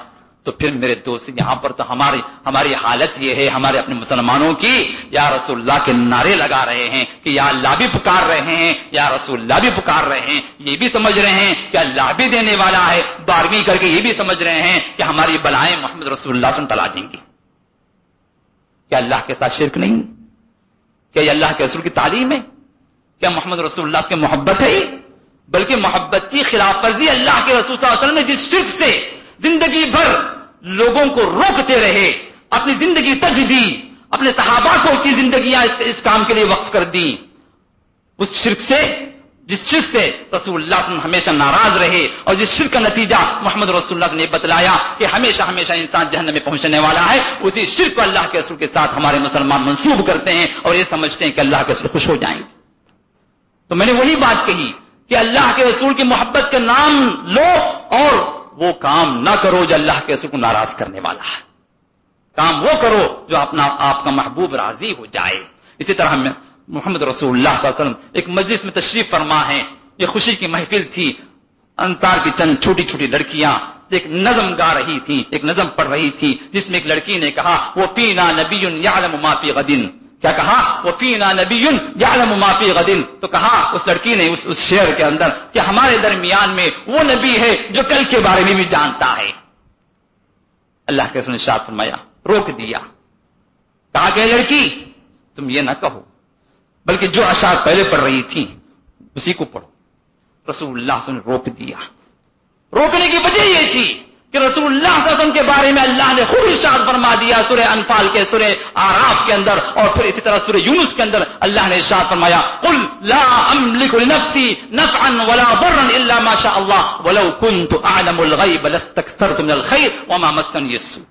تو پھر میرے دوست یہاں پر تو ہماری ہماری حالت یہ ہے، ہمارے اپنے مسلمانوں کی، یا رسول اللہ کے نعرے لگا رہے ہیں کہ یا اللہ بھی پکار رہے ہیں، یا رسول اللہ بھی پکار رہے ہیں۔ یہ بھی سمجھ رہے ہیں کہ اللہ بھی دینے والا ہے۔ بارہویں کر کے یہ بھی سمجھ رہے ہیں کہ ہماری بلائیں محمد رسول اللہ سے تلا دیں گی۔ کیا اللہ کے ساتھ شرک نہیں؟ کیا یہ اللہ کے رسول کی تعلیم ہے؟ کیا محمد رسول اللہ کی محبت ہے؟ بلکہ محبت کی خلاف ورزی اللہ کے رسول صلی اللہ علیہ وسلم نے جس شرک سے زندگی بھر لوگوں کو روکتے رہے اپنی زندگی تج دی اپنے صحابہ کو کی زندگیاں اس, اس کام کے لیے وقف کر دی۔ اس شرک سے جس شرک سے رسول اللہ صلی اللہ علیہ وسلم ہمیشہ ناراض رہے اور جس شرک کا نتیجہ محمد رسول اللہ نے بتلایا کہ ہمیشہ ہمیشہ انسان جہنم میں پہنچنے والا ہے۔ اسی شرک کو اللہ کے رسول کے ساتھ ہمارے مسلمان منسوب کرتے ہیں اور یہ سمجھتے ہیں کہ اللہ کے رسول خوش ہو جائیں گے۔ تو میں نے وہی بات کہی کہ اللہ کے رسول کی محبت کے نام لو اور وہ کام نہ کرو جو اللہ کے کو ناراض کرنے والا ہے۔ کام وہ کرو جو اپنا آپ کا محبوب راضی ہو جائے۔ اسی طرح محمد رسول اللہ صلی اللہ علیہ وسلم ایک مجلس میں تشریف فرما ہے یہ خوشی کی محفل تھی۔ انصار کی چند چھوٹی چھوٹی لڑکیاں ایک نظم گا رہی تھی ایک نظم پڑھ رہی تھی جس میں ایک لڑکی نے کہا، وہ پینا نبی یعلم ما فی غدن کیا کہا؟ وہ فینا نبی یعلم ما غدن تو کہا اس لڑکی نے اس اس شعر کے اندر کہ ہمارے درمیان میں وہ نبی ہے جو کل کے بارے میں بھی جانتا ہے۔ اللہ کے نے شاہ فرمایا، روک دیا۔ کہا کہ لڑکی، تم یہ نہ کہو، بلکہ جو اشار پہلے پڑھ رہی تھی، اسی کو پڑھو۔ رسول اللہ نے روک دیا۔ روکنے کی وجہ یہ تھی کہ رسول اللہ صلی اللہ علیہ وسلم کے بارے میں اللہ نے خود ارشاد فرما دیا سورہ انفال کے سورہ آراف کے اندر اور پھر اسی طرح سورہ یونس کے اندر اللہ نے ارشاد فرمایا، قل لا املك لنفسي نفعا ولا ضرا الا ما شاء الله ولو كنت اعلم الغيب لاستكثرت من الخير وما مسني السوء۔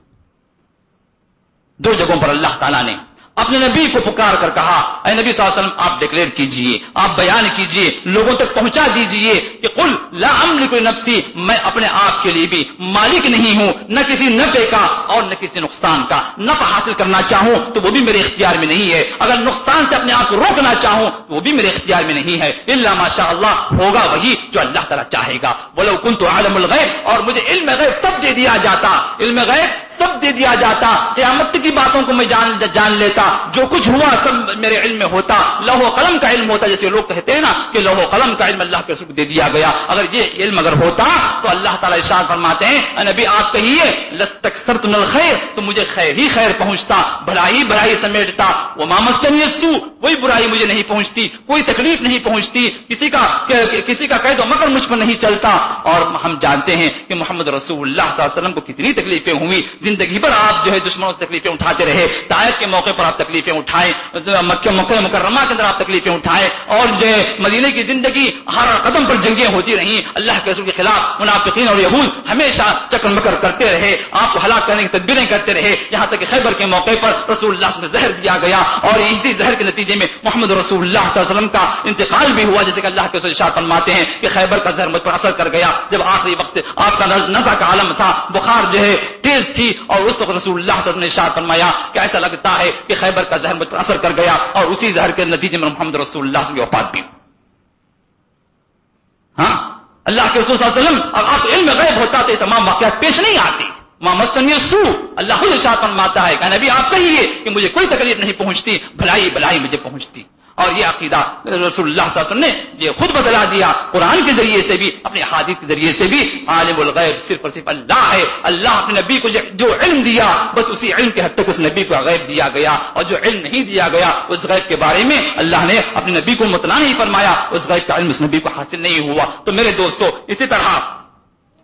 دو جگہوں پر اللہ تعالی نے اپنے نبی کو پکار کر کہا، اے نبی صلی اللہ علیہ وسلم، آپ ڈکلیئر کیجیے، آپ بیان کیجیے، لوگوں تک پہنچا دیجیے کہ قل لا املک نفسی میں اپنے آپ کے لیے بھی مالک نہیں ہوں، نہ کسی نفع کا اور نہ کسی نقصان کا۔ نفع حاصل کرنا چاہوں تو وہ بھی میرے اختیار میں نہیں ہے۔ اگر نقصان سے اپنے آپ کو روکنا چاہوں تو وہ بھی میرے اختیار میں نہیں ہے۔ اللہ ماشاء اللہ ہوگا وہی جو اللہ تعالیٰ چاہے گا۔ بولو کن تو عالم الغیب اور مجھے علم غیب سب دے دیا جاتا۔ علم غیب سب دے دیا جاتا، قیامت کی باتوں کو میں جان جان لیتا، جو کچھ ہوا سب میرے علم میں ہوتا لوہ قلم کا علم ہوتا، جیسے لوگ کہتے ہیں نا کہ لوہ قلم کا علم اللہ کے رسول دے دیا گیا۔ اگر یہ علم اگر ہوتا تو اللہ تعالیٰ اشار فرماتے ہیں نبی آپ کہیے لستک تم خیر تو مجھے خیر ہی خیر پہنچتا، بھلائی بھلائی سمیٹتا۔ وہ مامستنی کوئی برائی مجھے نہیں پہنچتی، کوئی تکلیف نہیں پہنچتی، کسی کا کسی کا قید و مکر مجھ پر نہیں چلتا۔ اور ہم جانتے ہیں کہ محمد رسول اللہ صلی اللہ علیہ وسلم کو کتنی تکلیفیں ہوئی زندگی پر آپ جو ہے دشمنوں سے تکلیفیں اٹھاتے رہے، تائف کے موقع پر آپ تکلیفیں اٹھائے مکہ مکہ مکرمہ کے اندر آپ تکلیفیں اٹھائے اور جو ہے مدینے کی زندگی ہر قدم پر جنگیں ہوتی رہی اللہ کے رسول کے خلاف منافقین اور یہود ہمیشہ چکر مکر کرتے رہے، آپ کو ہلاک کرنے کی تدبیریں کرتے رہے۔ یہاں تک کہ خیبر کے موقع پر رسول اللہ سے زہر دیا گیا، اور اسی زہر کے نتیجے میں محمد رسول اللہ صلی اللہ علیہ وسلم کا انتقال بھی ہوا، جیسے کہ اللہ کے رسول شاہ فرماتے ہیں کہ خیبر کا زہر مجھ پر اثر کر گیا۔ جب آخری وقت آپ کا نظر کا عالم تھا، بخار جو ہے تیز تھی اور اس وقت رسول اللہ صلی اللہ علیہ وسلم نے فرمایا کہ ایسا لگتا ہے کہ خیبر کا زہر مجھ پر اثر کر گیا اور اسی زہر کے نتیجے میں محمد رسول اللہ کی وفات بھی ہاں؟ اللہ کے رسول صلی اللہ علیہ وسلم اور آپ علم غیب ہوتا تو تمام واقعات پیش نہیں آتے محمد سنی سو اللہ خود ارشاد فرماتا ہے کہ نبی آپ کہیے کہ مجھے کوئی تکلیف نہیں پہنچتی، بھلائی بھلائی مجھے پہنچتی۔ اور یہ عقیدہ رسول اللہ صلی اللہ علیہ وسلم نے یہ خود بدلا دیا قرآن کے ذریعے سے بھی اپنے حادث کے ذریعے سے بھی۔ عالم الغیب صرف اور صرف اللہ ہے۔ اللہ اپنے نبی کو جو علم دیا، بس اسی علم کے حد تک اس نبی کو غیب دیا گیا۔ اور جو علم نہیں دیا گیا، اس غیب کے بارے میں اللہ نے اپنے نبی کو متنا نہیں فرمایا۔ اس غیب کا علم اس نبی کو حاصل نہیں ہوا۔ تو میرے دوستو، اسی طرح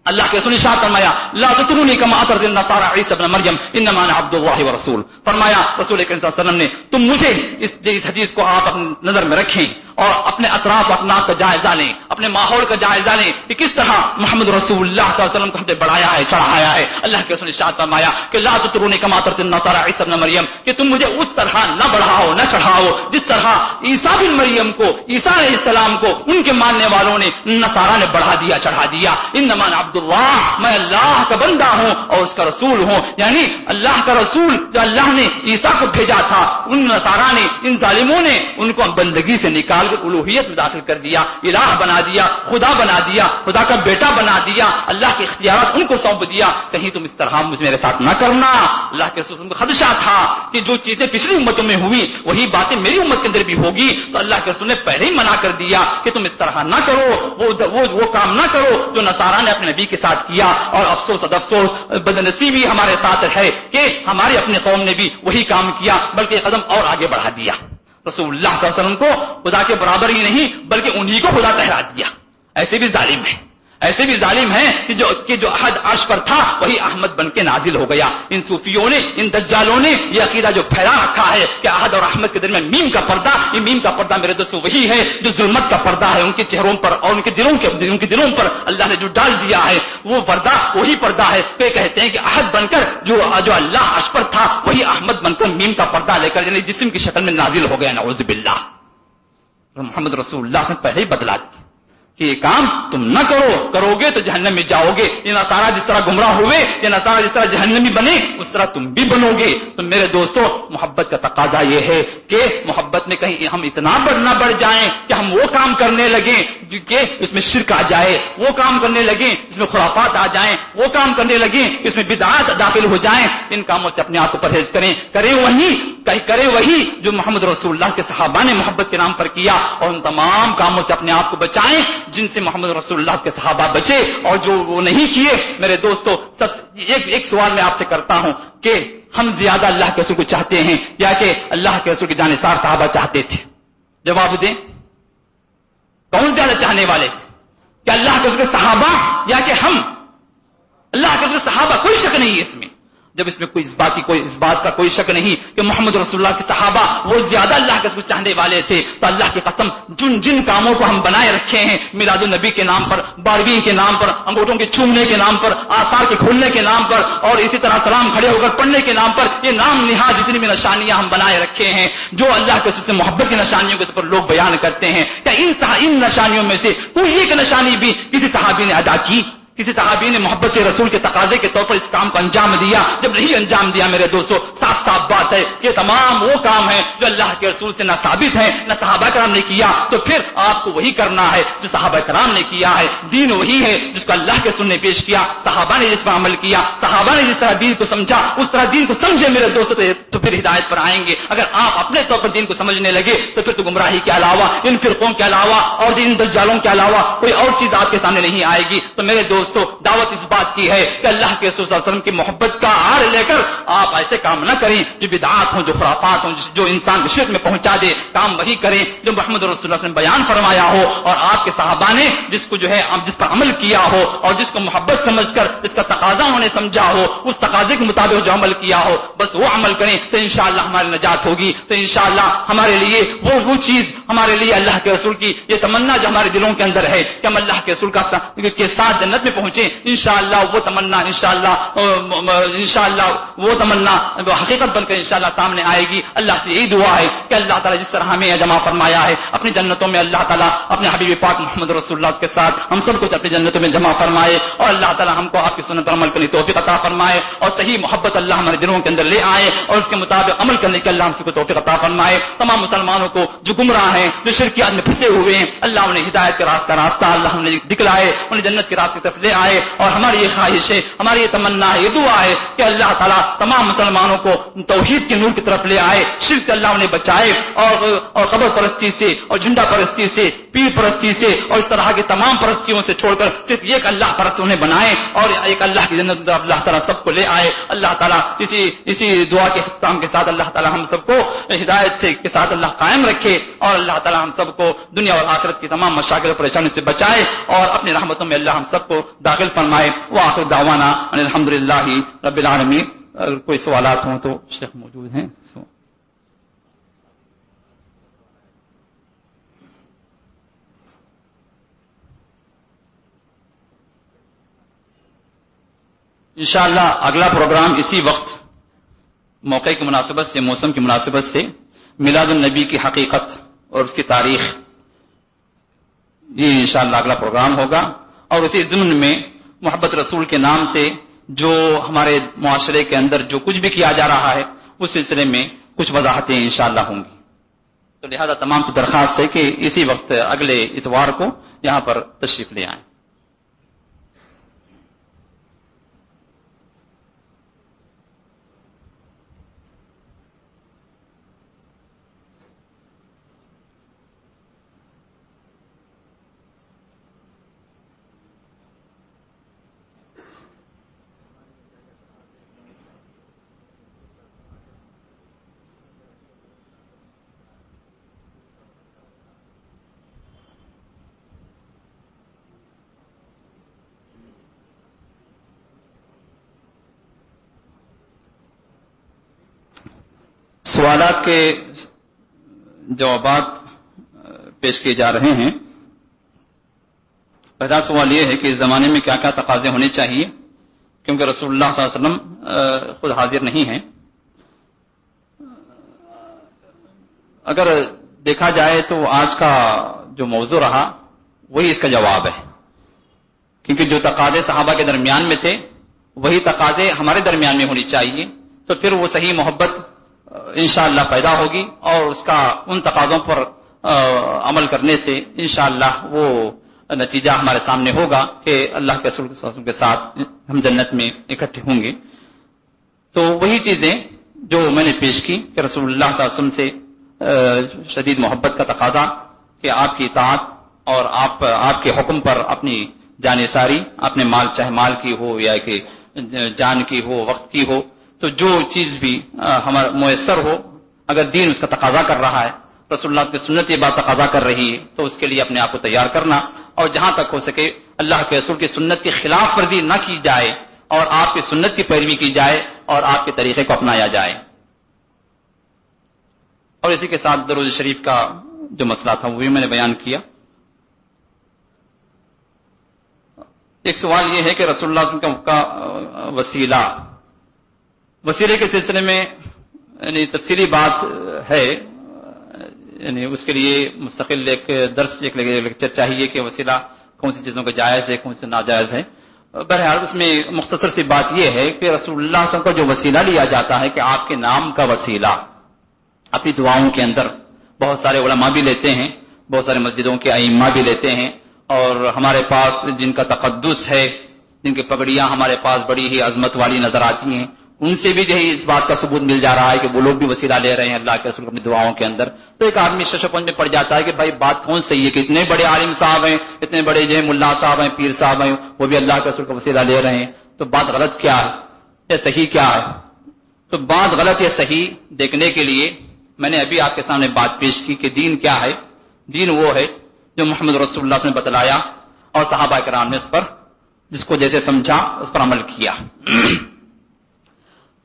اللہ کے رسول شاہ فرمایا لا تترونی کما اثر دل نصارى عیسی ابن مریم انما انا عبد الله ورسول۔ فرمایا رسول کریم صلی اللہ علیہ وسلم نے تم مجھے اس, اس حدیث کو آپ اپنی نظر میں رکھیں۔ اور اپنے اطراف اپناف کا جائزہ لیں، اپنے ماحول کا جائزہ لیں کہ کس طرح محمد رسول اللہ صلی اللہ علیہ وسلم کو ہم نے بڑھایا ہے، چڑھایا ہے۔ اللہ کے سن شاد فرمایا کہ لا ترونی کما تر نصارا عیسی ابن مریم، کہ تم مجھے اس طرح نہ بڑھاؤ، نہ چڑھاؤ، جس طرح عیسیٰ بن مریم کو، عیسیٰ علیہ السلام کو ان کے ماننے والوں نے نصارا نے بڑھا دیا، چڑھا دیا۔ ان نمان عبد اللہ، میں اللہ کا بندہ ہوں اور اس کا رسول ہوں۔ یعنی اللہ کا رسول جو اللہ نے عیسیٰ کو بھیجا تھا، ان نصارا نے، ان ظالموں نے ان کو بندگی سے نکال کر الوحیت میں داخل کر دیا الہ بنا دیا خدا بنا دیا خدا کا بیٹا بنا دیا اللہ کے اختیارات ان کو سونپ دیا کہیں تم اس طرح مجھ میرے ساتھ نہ کرنا۔ اللہ کے رسول کو خدشہ تھا کہ جو چیزیں پچھلی امتوں میں ہوئی وہی باتیں میری امت کے اندر بھی ہوگی۔ تو اللہ کے رسول نے پہلے ہی منع کر دیا کہ تم اس طرح نہ کرو وہ وہ, وہ کام نہ کرو جو نصارہ نے اپنے نبی کے ساتھ کیا۔ اور افسوس افسوس بدنسیبی ہمارے ساتھ ہے کہ ہمارے اپنے قوم نے بھی وہی کام کیا بلکہ قدم اور آگے بڑھا دیا۔ رسول اللہ صلی اللہ علیہ وسلم کو خدا کے برابر ہی نہیں بلکہ انہی کو خدا ٹہرا دیا۔ ایسے بھی ظالم ہے ایسے بھی ظالم ہیں کہ جو کہ جو عہد عرش پر تھا، وہی احمد بن کے نازل ہو گیا۔ ان صوفیوں نے، ان دجالوں نے یہ عقیدہ جو پھیلا رکھا ہے کہ عہد اور احمد کے درمیان میم کا پردہ، یہ میم کا پردہ میرے دوستوں وہی ہے جو ظلمت کا پردہ ہے، ان کے چہروں پر اور ان کے دلوں کے ان کے دلوں پر اللہ نے جو ڈال دیا ہے، وہ پردہ، وہی پردہ ہے۔ پہ کہتے ہیں کہ عہد بن کر جو جو اللہ عرش پر تھا، وہی احمد بن کر میم کا پردہ لے کر یعنی جسم کی شکل میں نازل ہو گیا، نعوذ باللہ۔ محمد رسول اللہ سے پہلے ہی بدلا دیا۔ کہ یہ کام تم نہ کرو کرو گے تو جہنم میں جاؤ گے یہ نسارا جس طرح گمراہ ہوئے، یہ نسارا جس طرح جہنمی بنے، اس طرح تم بھی بنو گے تو میرے دوستو، محبت کا تقاضا یہ ہے کہ محبت میں کہیں ہم اتنا بڑھ نہ بڑھ جائیں کہ ہم وہ کام کرنے لگیں کہ اس میں شرک آ جائے۔ وہ کام کرنے لگیں، اس میں خرافات آ جائیں۔ وہ کام کرنے لگیں، اس میں بدعات داخل ہو جائیں۔ ان کاموں سے اپنے آپ کو پرہیز کریں۔ کریں وہی کرے وہی جو محمد رسول اللہ کے صحابہ نے محبت کے نام پر کیا۔ اور ان تمام کاموں سے اپنے آپ کو بچائیں۔ جن سے محمد رسول اللہ کے صحابہ بچے اور جو وہ نہیں کیے، میرے دوستو، سب ایک ایک سوال میں آپ سے کرتا ہوں کہ ہم زیادہ اللہ کے رسول کو چاہتے ہیں یا کہ اللہ کے رسول کے جانسار صحابہ چاہتے تھے؟ جواب دیں۔ کون زیادہ چاہنے والے تھے؟ کہ اللہ کے رسول کے صحابہ یا کہ ہم؟ اللہ کے رسول صحابہ، کوئی شک نہیں ہے اس میں۔ جب اس میں کوئی اس بات کی، کوئی اس بات کا کوئی شک نہیں کہ محمد رسول اللہ کے صحابہ وہ زیادہ اللہ کے اس چاہنے والے تھے، تو اللہ کی قسم جن جن کاموں کو ہم بنائے رکھے ہیں، میلاد النبی کے نام پر بارہویں کے نام پر، انگوٹھوں کے چومنے کے نام پر، آثار کے کھولنے کے نام پر، اور اسی طرح سلام کھڑے ہو کر پڑھنے کے نام پر، یہ نام نہاد جتنی بھی نشانیاں ہم بنائے رکھے ہیں، جو اللہ کے سے محبت کی نشانیوں کے پر لوگ بیان کرتے ہیں، کیا ان ان نشانیوں میں سے کوئی ایک نشانی بھی کسی صحابی نے ادا کی؟ کسی صحابی نے محبت کے رسول کے تقاضے کے طور پر اس کام کو انجام دیا، جب نہیں انجام دیا میرے دوستو، صاف صاف بات ہے، یہ تمام وہ کام ہے جو اللہ کے رسول سے نہ ثابت ہے نہ صحابہ کرام نے کیا، تو پھر آپ کو وہی کرنا ہے جو صحابہ کرام نے کیا ہے۔ دین وہی ہے جس کو اللہ کے رسول نے پیش کیا، صحابہ نے جس پر عمل کیا، صحابہ نے جس طرح دین کو سمجھا، اس طرح دین کو سمجھے میرے دوستوں تو پھر ہدایت پر آئیں گے۔ اگر آپ اپنے طور پر دین کو سمجھنے لگے، تو پھر تو گمراہی کے علاوہ، ان فرقوں کے علاوہ اور ان دجالوں کے علاوہ کوئی اور چیز آپ کے سامنے نہیں آئے گی۔ تو میرے دوست دوستوں دعوت اس بات کی ہے کہ اللہ کے رسول صلی اللہ علیہ وسلم کی محبت کا آر لے کر آپ ایسے کام نہ کریں جو بدعات ہوں، جو خرافات ہوں، جو انسان شرک میں پہنچا دے، کام وہی کریں جو محمد رسول اللہ نے بیان فرمایا ہو اور آپ کے صحابہ نے جس کو جو ہے جس پر عمل کیا ہو اور جس کو محبت سمجھ کر جس کا تقاضا انہوں نے سمجھا ہو، اس تقاضے کے مطابق جو عمل کیا ہو، بس وہ عمل کریں تو انشاءاللہ ہماری نجات ہوگی، تو انشاءاللہ ہمارے لیے وہ وہ چیز ہمارے لیے اللہ کے رسول کی یہ تمنا جو ہمارے دلوں کے اندر ہے کہ ہم اللہ کے رسول کا کے ساتھ جنت میں پہنچے، انشاءاللہ وہ تمنا، انشاءاللہ انشاءاللہ وہ تمنا، حقیقت بن کر انشاءاللہ سامنے آئے گی۔ اللہ سے یہی دعا ہے کہ اللہ تعالیٰ جس طرح ہمیں جمع فرمایا ہے، اپنی جنتوں میں اللہ تعالیٰ، اپنے حبیب پاک محمد رسول اللہ کے ساتھ ہم سب کو اپنی جنتوں میں جمع فرمائے اور اللہ تعالیٰ ہم کو آپ کی سنت پر عمل کرنے توفیق عطا فرمائے اور صحیح محبت اللہ ہمارے دلوں کے اندر لے آئے اور اس کے مطابق عمل کرنے کے اللہ ہم سے کو توفیق عطا فرمائے۔ تمام مسلمانوں کو جو گمراہ ہیں، جو شرکیات میں پھنسے ہوئے ہیں، اللہ انہیں ہدایت کے راستہ راستہ، اللہ انہیں دکھلائے، انہیں جنت کے راستے طرف لے آئے اور ہماری یہ خواہش ہے، ہماری یہ تمنا ہے، یہ دعا ہے کہ اللہ تعالیٰ تمام مسلمانوں کو توحید کے نور کی طرف لے آئے، شرک سے اللہ انہیں بچائے اور اور قبر پرستی سے اور جھنڈا پرستی سے، پیر پرستی سے اور اس طرح کی تمام پرستیوں سے چھوڑ کر صرف ایک اللہ پرست انہیں بنائے اور ایک اللہ کی جنت اللہ تعالیٰ سب کو لے آئے۔ اللہ تعالیٰ اسی اسی دعا کے اختتام کے ساتھ اللہ تعالیٰ ہم سب کو ہدایت سے، کے ساتھ اللہ قائم رکھے اور اللہ تعالیٰ ہم سب کو دنیا اور آخرت کی تمام مشاغل پریشانی سے بچائے اور اپنی رحمتوں میں اللہ ہم سب کو داخل فرمائے وہ آخر دعوانا الحمد للہ رب العالمین۔ اگر کوئی سوالات ہوں تو شیخ موجود ہیں۔ انشاءاللہ اگلا پروگرام اسی وقت موقع کی مناسبت سے، موسم کی مناسبت سے میلاد النبی کی حقیقت اور اس کی تاریخ، یہ انشاءاللہ اگلا پروگرام ہوگا۔ اور اسی ضمن میں محبت رسول کے نام سے جو ہمارے معاشرے کے اندر جو کچھ بھی کیا جا رہا ہے، اس سلسلے میں کچھ وضاحتیں انشاءاللہ ہوں گی۔ تو لہذا تمام سے درخواست ہے کہ اسی وقت اگلے اتوار کو یہاں پر تشریف لے آئیں۔ سوالات کے جوابات پیش کیے جا رہے ہیں۔ پہلا سوال یہ ہے کہ اس زمانے میں کیا کیا تقاضے ہونے چاہیے؟ کیونکہ رسول اللہ صلی اللہ علیہ وسلم خود حاضر نہیں ہیں۔ اگر دیکھا جائے تو آج کا جو موضوع رہا، وہی اس کا جواب ہے۔ کیونکہ جو تقاضے صحابہ کے درمیان میں تھے، وہی تقاضے ہمارے درمیان میں ہونی چاہیے۔ تو پھر وہ صحیح محبت انشاءاللہ اللہ پیدا ہوگی اور اس کا ان تقاضوں پر عمل کرنے سے انشاءاللہ اللہ وہ نتیجہ ہمارے سامنے ہوگا کہ اللہ کے رسول کے ساتھ ہم جنت میں اکٹھے ہوں گے۔ تو وہی چیزیں جو میں نے پیش کی کہ رسول اللہ صلی اللہ علیہ وسلم سے شدید محبت کا تقاضا کہ آپ کی اطاعت اور آپ آپ کے حکم پر اپنی جان ساری، اپنے مال چاہے مال کی ہو یا کہ جان کی ہو، وقت کی ہو تو جو چیز بھی ہمارا میسر ہو، اگر دین اس کا تقاضا کر رہا ہے، رسول اللہ کی سنت یہ بات تقاضا کر رہی ہے، تو اس کے لیے اپنے آپ کو تیار کرنا اور جہاں تک ہو سکے اللہ کے رسول کی سنت کی خلاف ورزی نہ کی جائے اور آپ کی سنت کی پیروی کی جائے اور آپ کے طریقے کو اپنایا جائے۔ اور اسی کے ساتھ درود شریف کا جو مسئلہ تھا، وہ بھی میں نے بیان کیا۔ ایک سوال یہ ہے کہ رسول اللہ کا وسیلہ وسیلے کے سلسلے میں یعنی تفصیلی بات ہے یعنی اس کے لیے مستقل ایک درس، ایک لیکچر چاہیے کہ وسیلہ کون سی چیزوں کا جائز ہے، کون سی ناجائز ہے۔ بہرحال اس میں مختصر سی بات یہ ہے کہ رسول اللہ صلی اللہ علیہ وسلم کا جو وسیلہ لیا جاتا ہے کہ آپ کے نام کا وسیلہ، اپنی دعاؤں کے اندر بہت سارے علماء بھی لیتے ہیں، بہت سارے مسجدوں کے ائمہ بھی لیتے ہیں، اور ہمارے پاس جن کا تقدس ہے، جن کی پگڑیاں ہمارے پاس بڑی ہی عظمت والی نظر آتی ہیں ان سے بھی جو ہے اس بات کا ثبوت مل جا رہا ہے کہ وہ لوگ بھی وسیلہ لے رہے ہیں اللہ کے رسول اپنی دعاؤں کے اندر۔ تو ایک آدمی ششپن میں پڑ جاتا ہے کہ بھائی بات کون صحیح ہے کہ اتنے بڑے عالم صاحب ہیں، اتنے بڑے جو ہے ملا صاحب ہیں، پیر صاحب ہیں، وہ بھی اللہ کے رسول کا وسیلہ لے رہے ہیں۔ تو بات غلط کیا ہے؟ یا صحیح کیا ہے؟ تو بات غلط یا صحیح دیکھنے کے لیے میں نے ابھی آپ کے سامنے بات پیش کی کہ دین کیا ہے؟ دین وہ ہے جو محمد رسول اللہ نے بتلایا اور صحابہ کرام نے اس پر جس کو جیسے سمجھا، اس پر عمل کیا۔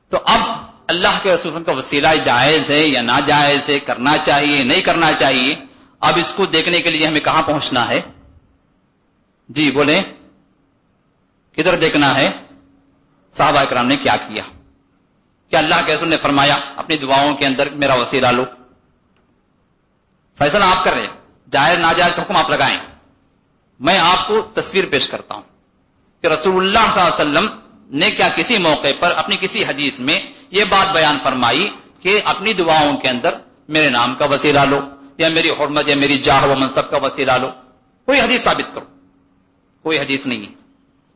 تو اب اللہ کے رسول کا وسیلہ جائز ہے یا ناجائز ہے، کرنا چاہیے، نہیں کرنا چاہیے، اب اس کو دیکھنے کے لیے ہمیں کہاں پہنچنا ہے؟ جی بولیں، کدھر دیکھنا ہے؟ صحابہ اکرام نے کیا کیا؟ کہ اللہ کے رسول نے فرمایا، اپنی دعاؤں کے اندر میرا وسیلہ لو۔ فیصلہ آپ کر رہے ہیں۔ جائز، ناجائز حکم آپ لگائیں۔ میں آپ کو تصویر پیش کرتا ہوں کہ رسول اللہ صلی اللہ علیہ وسلم نے کیا کسی موقع پر اپنی کسی حدیث میں یہ بات بیان فرمائی کہ اپنی دعاؤں کے اندر میرے نام کا وسیلہ لو، یا میری حرمت، یا میری جاہ و منصب کا وسیلہ لو۔ کوئی حدیث ثابت کرو۔ کوئی حدیث نہیں ہے۔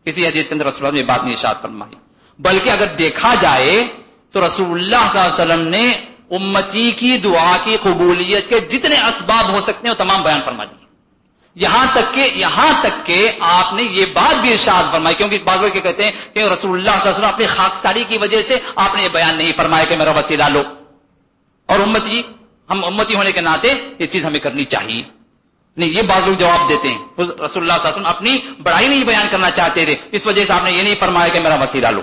کسی حدیث کے اندر رسول اللہ نے بات نہیں اشاد فرمائی۔ بلکہ اگر دیکھا جائے تو رسول اللہ صلی اللہ علیہ وسلم نے امتی کی دعا کی قبولیت کے جتنے اسباب ہو سکتے ہیں وہ تمام بیان فرما دیے یہاں تک کہ یہاں تک کہ آپ نے یہ بات بھی ارشاد فرمائی، کیونکہ بعض لوگ کہتے ہیں کہ رسول اللہ صلی اللہ علیہ وسلم اپنی خاکساری کی وجہ سے آپ نے یہ بیان نہیں فرمایا کہ میرا وسیلہ لو۔ اور امتی، ہم امتی ہونے کے ناطے یہ چیز ہمیں کرنی چاہیے۔ نہیں، یہ بعض لوگ جواب دیتے ہیں۔ رسول اللہ صلی اللہ علیہ وسلم اپنی بڑائی نہیں بیان کرنا چاہتے تھے۔ اس وجہ سے آپ نے یہ نہیں فرمایا کہ میرا وسیلہ لو۔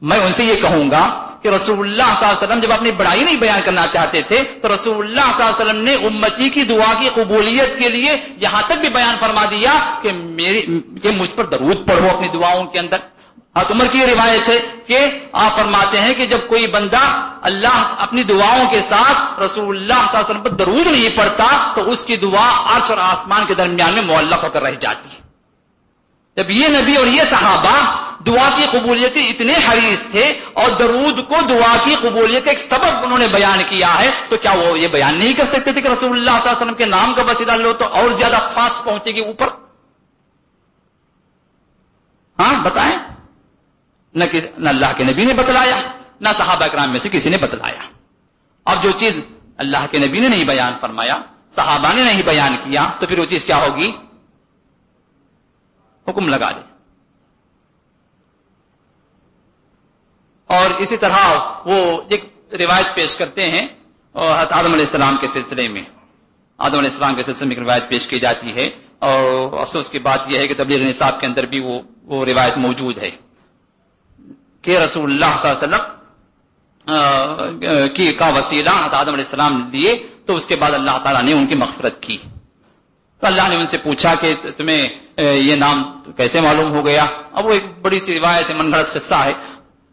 میں ان سے یہ کہوں گا کہ رسول اللہ صلی اللہ علیہ وسلم جب اپنی بڑائی نہیں بیان کرنا چاہتے تھے، تو رسول اللہ صلی اللہ علیہ وسلم نے امتی کی دعا کی قبولیت کے لیے یہاں تک بھی بیان فرما دیا کہ میری، کہ مجھ پر درود پڑھو اپنی دعاؤں کے اندر۔ عمر کی روایت ہے کہ آپ فرماتے ہیں کہ جب کوئی بندہ اللہ اپنی دعاؤں کے ساتھ رسول اللہ صلی اللہ علیہ وسلم پر درود نہیں پڑتا تو اس کی دعا عرش اور آسمان کے درمیان میں معلق ہو کر رہ جاتی ہے۔ جب یہ نبی اور یہ صحابہ دعا کی قبولیت اتنے حریص تھے اور درود کو دعا کی قبولیت کا ایک سبب انہوں نے بیان کیا ہے، تو کیا وہ یہ بیان نہیں کر سکتے تھے کہ رسول اللہ صلی اللہ علیہ وسلم کے نام کا وسیلہ لو تو اور زیادہ فاسٹ پہنچے گی اوپر؟ ہاں بتائیں۔ نہ نہ اللہ کے نبی نے بتلایا، نہ صحابہ کرام میں سے کسی نے بتلایا۔ اب جو چیز اللہ کے نبی نے نہیں بیان فرمایا، صحابہ نے نہیں بیان کیا، تو پھر وہ چیز کیا ہوگی؟ حکم لگا دے۔ اور اسی طرح وہ ایک روایت پیش کرتے ہیں، اور آدم علیہ السلام کے سلسلے میں۔ آدم علیہ السلام کے سلسلے میں ایک روایت پیش کی جاتی ہے، اور افسوس کی بات یہ ہے کہ تبلیغ نصاب کے اندر بھی وہ وہ روایت موجود ہے۔ کہ رسول اللہ صلی اللہ علیہ وسلم کی کا وسیلہ آدم علیہ السلام لیے، تو اس کے بعد اللہ تعالیٰ نے ان کی مغفرت کی۔ تو اللہ نے ان سے پوچھا کہ تمہیں یہ نام کیسے معلوم ہو گیا؟ اب وہ ایک بڑی سی روایت من گھڑت قصہ ہے۔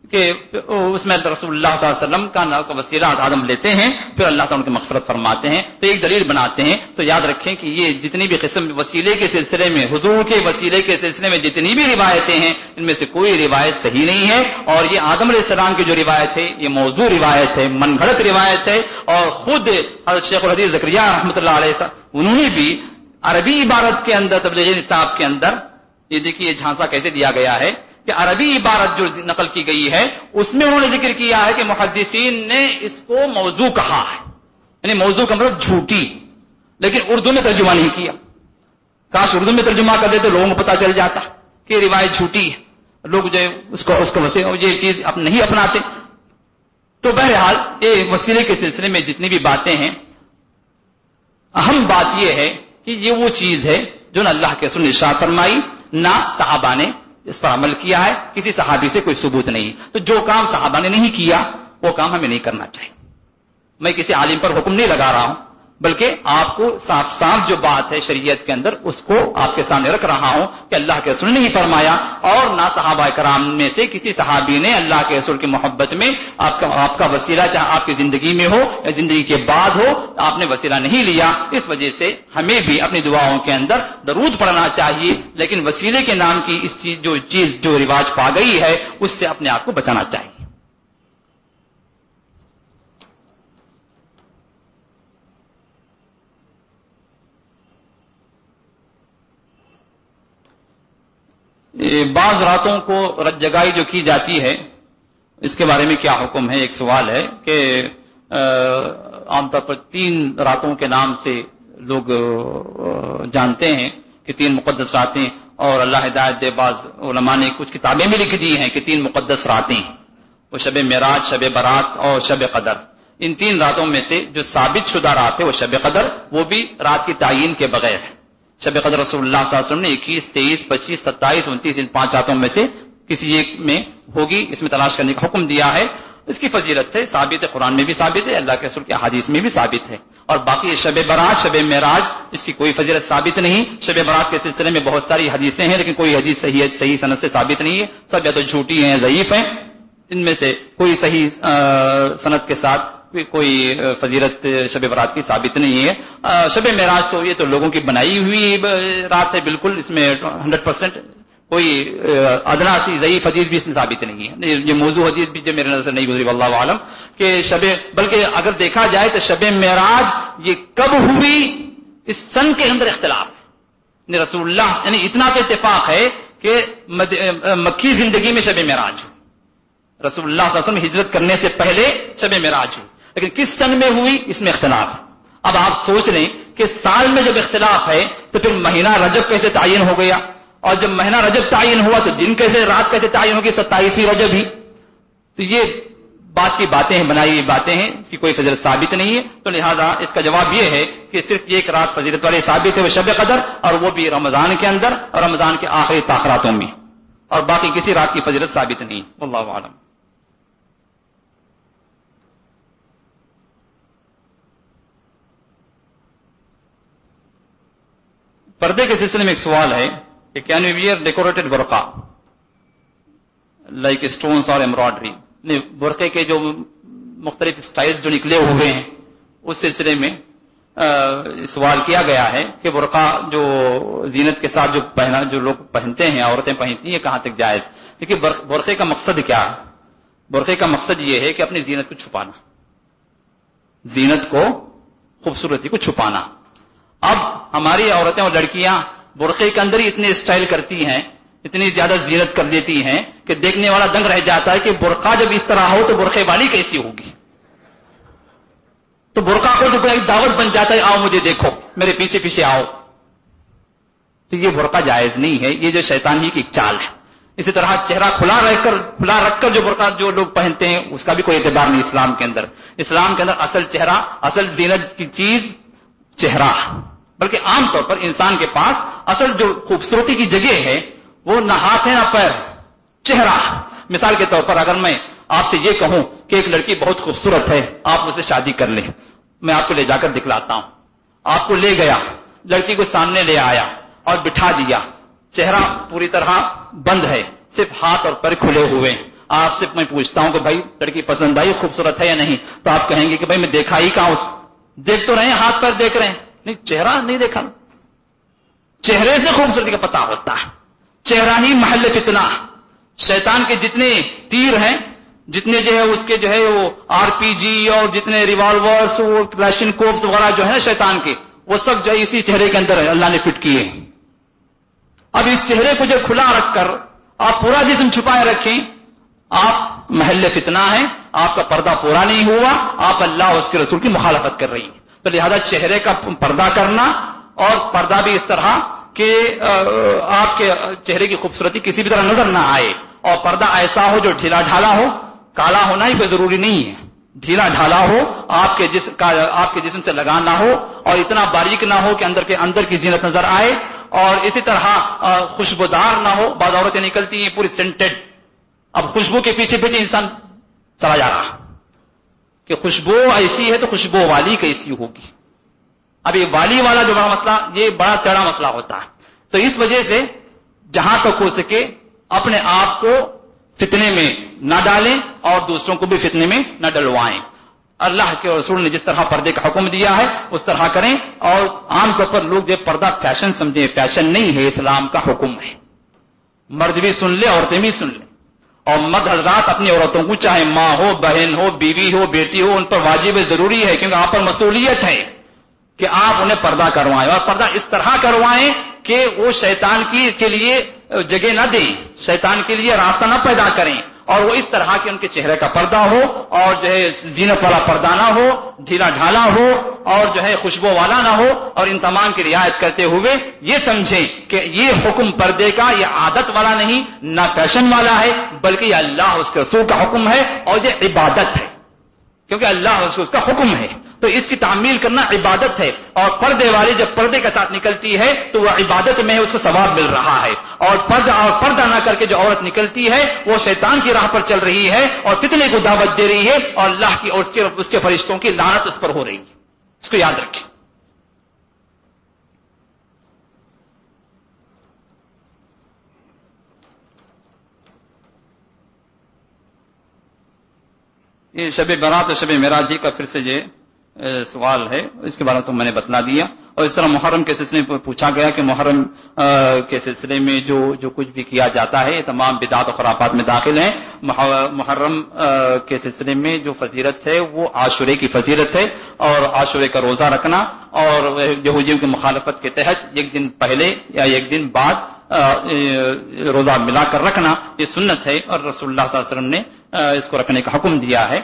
کہ اس میں رسول اللہ صلی اللہ علیہ وسلم کا نام کا وسیلہ آدم لیتے ہیں، پھر اللہ تعالیٰ ان کی مغفرت فرماتے ہیں، تو ایک دلیل بناتے ہیں، تو یاد رکھیں کہ یہ جتنی بھی قسم وسیلے کے سلسلے میں، حضور کے وسیلے کے سلسلے میں جتنی بھی روایتیں ہیں، ان میں سے کوئی روایت صحیح نہیں ہے، اور یہ آدم علیہ السلام کی جو روایت ہے، یہ موضوع روایت ہے من گھڑت روایت ہے، اور خود شیخ الحدیث ذکریہ رحمۃ اللہ علیہ انہوں نے بھی عربی عبارت کے اندر تبلیغ نصاب کے اندر، یہ دیکھیے یہ جھانسا کیسے دیا گیا ہے کہ عربی عبارت جو نقل کی گئی ہے، اس میں انہوں نے ذکر کیا ہے کہ محدثین نے اس کو موضوع کہا ہے۔ یعنی موضوع کا مطلب جھوٹی۔ لیکن اردو میں ترجمہ نہیں کیا۔ کاش اردو میں ترجمہ کر دیتے، لوگوں کو پتا چل جاتا کہ روایت جھوٹی ہے۔ لوگ جو اس کو اس کو وسیع یہ چیز اب نہیں اپناتے۔ تو بہرحال، یہ وسیلے کے سلسلے میں جتنی بھی باتیں ہیں، اہم بات یہ ہے کہ یہ وہ چیز ہے جو نہ اللہ کے سن شاہ فرمائی، نہ صحابہ نے اس پر عمل کیا ہے، کسی صحابی سے کوئی ثبوت نہیں۔ تو جو کام صحابہ نے نہیں کیا، وہ کام ہمیں نہیں کرنا چاہیے۔ میں کسی عالم پر حکم نہیں لگا رہا ہوں۔ بلکہ آپ کو صاف صاف جو بات ہے شریعت کے اندر، اس کو آپ کے سامنے رکھ رہا ہوں کہ اللہ کے رسول نے ہی فرمایا اور نہ صحابہ کرام میں سے کسی صحابی نے اللہ کے رسول کی محبت میں آپ کا آپ کا وسیلہ چاہے آپ کی زندگی میں ہو، یا زندگی کے بعد ہو، آپ نے وسیلہ نہیں لیا۔ اس وجہ سے ہمیں بھی اپنی دعاؤں کے اندر درود پڑھنا چاہیے، لیکن وسیلے کے نام کی اس چیز، جو چیز، جو رواج پا گئی ہے، اس سے اپنے آپ کو بچانا چاہیے۔ بعض راتوں کو رت جگائی جو کی جاتی ہے، اس کے بارے میں کیا حکم ہے؟ ایک سوال ہے کہ عام طور پر تین راتوں کے نام سے لوگ جانتے ہیں کہ تین مقدس راتیں، اور اللہ ہدایت دے بعض علماء نے کچھ کتابیں بھی لکھ دی ہیں کہ تین مقدس راتیں وہ شب معراج، شب برات اور شب قدر۔ ان تین راتوں میں سے جو ثابت شدہ رات ہے وہ شب قدر، وہ بھی رات کی تعین کے بغیر ہے۔ شب قدر رسول اللہ صلی اللہ علیہ وسلم نے اکیس، تیئیس، پچیس، ستائیس، انتیس، ان پانچ راتوں میں سے کسی ایک میں ہوگی، اس میں تلاش کرنے کا حکم دیا ہے۔ اس کی فضیلت ہے، ثابت ہے، قرآن میں بھی ثابت ہے، اللہ کے رسول کے حادث میں بھی ثابت ہے۔ اور باقی شب برات، شب معراج، اس کی کوئی فضیلت ثابت نہیں۔ شب برات کے سلسلے میں بہت ساری حدیثیں ہیں، لیکن کوئی حدیث صحیح صحیح صنعت سے ثابت نہیں ہے۔ سب یا تو جھوٹی ہیں، ضعیف ہیں۔ ان میں سے کوئی صحیح صنعت کے ساتھ کوئی فضیرت شب برات کی ثابت نہیں ہے۔ شب معراج تو یہ تو لوگوں کی بنائی ہوئی رات ہے بالکل، اس میں ہنڈریڈ پرسینٹ کوئی ادنا سی ضعیف حدیث بھی اس میں ثابت نہیں ہے۔ یہ موضوع حدیث بھی جو میرے نظر نہیں گزری، واللہ عالم کہ شب، بلکہ اگر دیکھا جائے تو شب معراج یہ کب ہوئی؟ اس سن کے اندر اختلاف ہے۔ یعنی رسول اللہ یعنی اتنا تو اتفاق ہے کہ مکھی زندگی میں شب معراج ہو۔ رسول اللہ صلی اللہ علیہ وسلم ہجرت کرنے سے پہلے شب معراج ہو۔ لیکن کس سن میں ہوئی؟ اس میں اختلاف۔ ہے اب آپ سوچ لیں کہ سال میں جب اختلاف ہے تو پھر مہینہ رجب کیسے تعین ہو گیا؟ اور جب مہینہ رجب تعین ہوا تو دن کیسے، رات کیسے تعین ہوگی؟ ستائیسویں رجب ہی۔ تو یہ بات کی باتیں ہیں، بنائی ہوئی باتیں ہیں کہ کوئی فضیلت ثابت نہیں ہے۔ تو لہذا اس کا جواب یہ ہے کہ صرف ایک رات فضیلت والے ثابت ہے وہ شب قدر اور وہ بھی رمضان کے اندر اور رمضان کے آخری تاخراتوں میں۔ اور باقی کسی رات کی فضیلت ثابت نہیں۔ اللہ عالم پردے کے سلسلے میں ایک سوال ہے کہ can you wear decorated burqa like stones اور ایمبرائڈری برقے کے جو مختلف اسٹائل جو نکلے ہوئے ہیں، اس سلسلے میں سوال کیا گیا ہے کہ برقع جو زینت کے ساتھ جو پہنا، جو لوگ پہنتے ہیں، عورتیں پہنتی ہیں، کہاں تک جائز؟ کیونکہ برقے کا مقصد کیا؟ ہے برقے کا مقصد یہ ہے کہ اپنی زینت کو چھپانا۔ زینت کو خوبصورتی کو چھپانا۔ ہماری عورتیں اور لڑکیاں برقعے کے اندر ہی اتنے اسٹائل کرتی ہیں، اتنی زیادہ زیرت کر دیتی ہیں کہ دیکھنے والا دنگ رہ جاتا ہے کہ برقع جب اس طرح ہو تو برقعے والی کیسی ہوگی۔ تو برقع کو جو ایک دعوت بن جاتا ہے، آؤ مجھے دیکھو، میرے پیچھے پیچھے آؤ۔ تو یہ برقع جائز نہیں ہے، یہ جو شیطان ہی کی ایک چال ہے۔ اسی طرح چہرہ کھلا رہ کر، کھلا رکھ کر جو برقع جو لوگ پہنتے ہیں، اس کا بھی کوئی اعتبار نہیں اسلام کے اندر۔ اسلام کے اندر اصل چہرہ، اصل زینت کی چیز چہرہ۔ بلکہ عام طور پر انسان کے پاس اصل جو خوبصورتی کی جگہ ہے، وہ نہ ہاتھ ہے نہ پیر، چہرہ۔ مثال کے طور پر اگر میں آپ سے یہ کہوں کہ ایک لڑکی بہت خوبصورت ہے، آپ اسے شادی کر لیں۔ میں آپ کو لے جا کر دکھلاتا ہوں۔ آپ کو لے گیا، لڑکی کو سامنے لے آیا اور بٹھا دیا۔ چہرہ پوری طرح بند ہے، صرف ہاتھ اور پر کھلے ہوئے۔ آپ سے میں پوچھتا ہوں کہ بھائی، لڑکی پسند آئی، خوبصورت ہے یا نہیں؟ تو آپ کہیں گے کہ بھائی، میں دیکھا ہی کہاں اس دیکھ تو رہے ہیں، ہاتھ پر دیکھ رہے ہیں۔ نہیں چہرہ نہیں دیکھا۔ چہرے سے خوبصورتی کا پتہ ہوتا ہے۔ چہرہ ہی محل فتنہ۔ شیطان کے جتنے تیر ہیں، جتنے جو ہے اس کے جو ہے وہ آر پی جی اور جتنے ریوالورس رشین کوپس وغیرہ جو ہے شیطان کے، وہ سب جو ہے اسی چہرے کے اندر ہے اللہ نے فٹ کیے۔ اب اس چہرے کو جو کھلا رکھ کر آپ پورا جسم چھپائے رکھیں، آپ محل فتنہ ہیں، آپ کا پردہ پورا نہیں ہوا، آپ اللہ اس کے رسول کی مخالفت کر رہی ہیں۔ تو لہذا چہرے کا پردہ کرنا اور پردہ بھی اس طرح کہ آپ کے چہرے کی خوبصورتی کسی بھی طرح نظر نہ آئے اور پردہ ایسا ہو جو ڈھیلا ڈھالا ہو، کالا ہونا ہی کوئی ضروری نہیں ہے۔ ڈھیلا ڈھالا ہو، آپ کے جسم کا، آپ کے جسم سے لگا نہ ہو اور اتنا باریک نہ ہو کہ اندر کے اندر کی زینت نظر آئے اور اسی طرح خوشبودار نہ ہو، بعض عورتیں نکلتی ہیں پوری سینٹڈ۔ اب خوشبو کے پیچھے پیچھے انسان چلا جا رہا۔ کہ خوشبو ایسی ہے تو خوشبو والی کیسی ہوگی؟ اب یہ والی والا جو بڑا مسئلہ، یہ بڑا چڑا مسئلہ ہوتا ہے۔ تو اس وجہ سے جہاں تک ہو سکے اپنے آپ کو فتنے میں نہ ڈالیں اور دوسروں کو بھی فتنے میں نہ ڈلوائیں۔ اللہ کے رسول نے جس طرح پردے کا حکم دیا ہے، اس طرح کریں۔ اور عام طور پر لوگ یہ پردہ فیشن سمجھیں، فیشن نہیں ہے، اسلام کا حکم ہے۔ مرد بھی سن لے، عورتیں بھی سن لیں اور مرد حضرات اپنی عورتوں کو، چاہے ماں ہو، بہن ہو، بیوی ہو، بیٹی ہو، ان پر واجب ضروری ہے، کیونکہ آپ پر مسئولیت ہے کہ آپ انہیں پردہ کروائیں اور پردہ اس طرح کروائیں کہ وہ شیطان کی کے لیے جگہ نہ دیں، شیطان کے لیے راستہ نہ پیدا کریں۔ اور وہ اس طرح کے ان کے چہرے کا پردہ ہو اور جو ہے زینت والا پردہ نہ ہو، ڈھیلا ڈھالا ہو اور جو ہے خوشبو والا نہ ہو اور ان تمام کی رعایت کرتے ہوئے یہ سمجھیں کہ یہ حکم پردے کا، یہ عادت والا نہیں، نہ فیشن والا ہے، بلکہ یہ اللہ اس کے رسول کا حکم ہے اور یہ عبادت ہے۔ کیونکہ اللہ اس کا حکم ہے۔ تو اس کی تعمیل کرنا عبادت ہے اور پردے والی جب پردے کے ساتھ نکلتی ہے تو وہ عبادت میں اس کو ثواب مل رہا ہے اور پردہ اور پردہ نہ کر کے جو عورت نکلتی ہے وہ شیطان کی راہ پر چل رہی ہے اور فتنے کو دعوت دے رہی ہے اور اللہ کی اور اس کے اس کے فرشتوں کی لانت اس پر ہو رہی ہے۔ اس کو یاد رکھیں۔ یہ شب برات شب میراجی کا پھر سے یہ سوال ہے، اس کے بارے میں تو میں نے بتلا دیا۔ اور اس طرح محرم کے سلسلے میں پوچھا گیا کہ محرم کے سلسلے میں جو جو کچھ بھی کیا جاتا ہے، یہ تمام بدعت و خرافات میں داخل ہیں۔ محرم کے سلسلے میں جو فضیرت ہے، وہ عاشورے کی فضیرت ہے۔ اور عاشورے کا روزہ رکھنا اور یہودیوں کی مخالفت کے تحت ایک دن پہلے یا ایک دن بعد روزہ ملا کر رکھنا، یہ سنت ہے۔ اور رسول اللہ صلی اللہ علیہ وسلم نے اس کو رکھنے کا حکم دیا ہے۔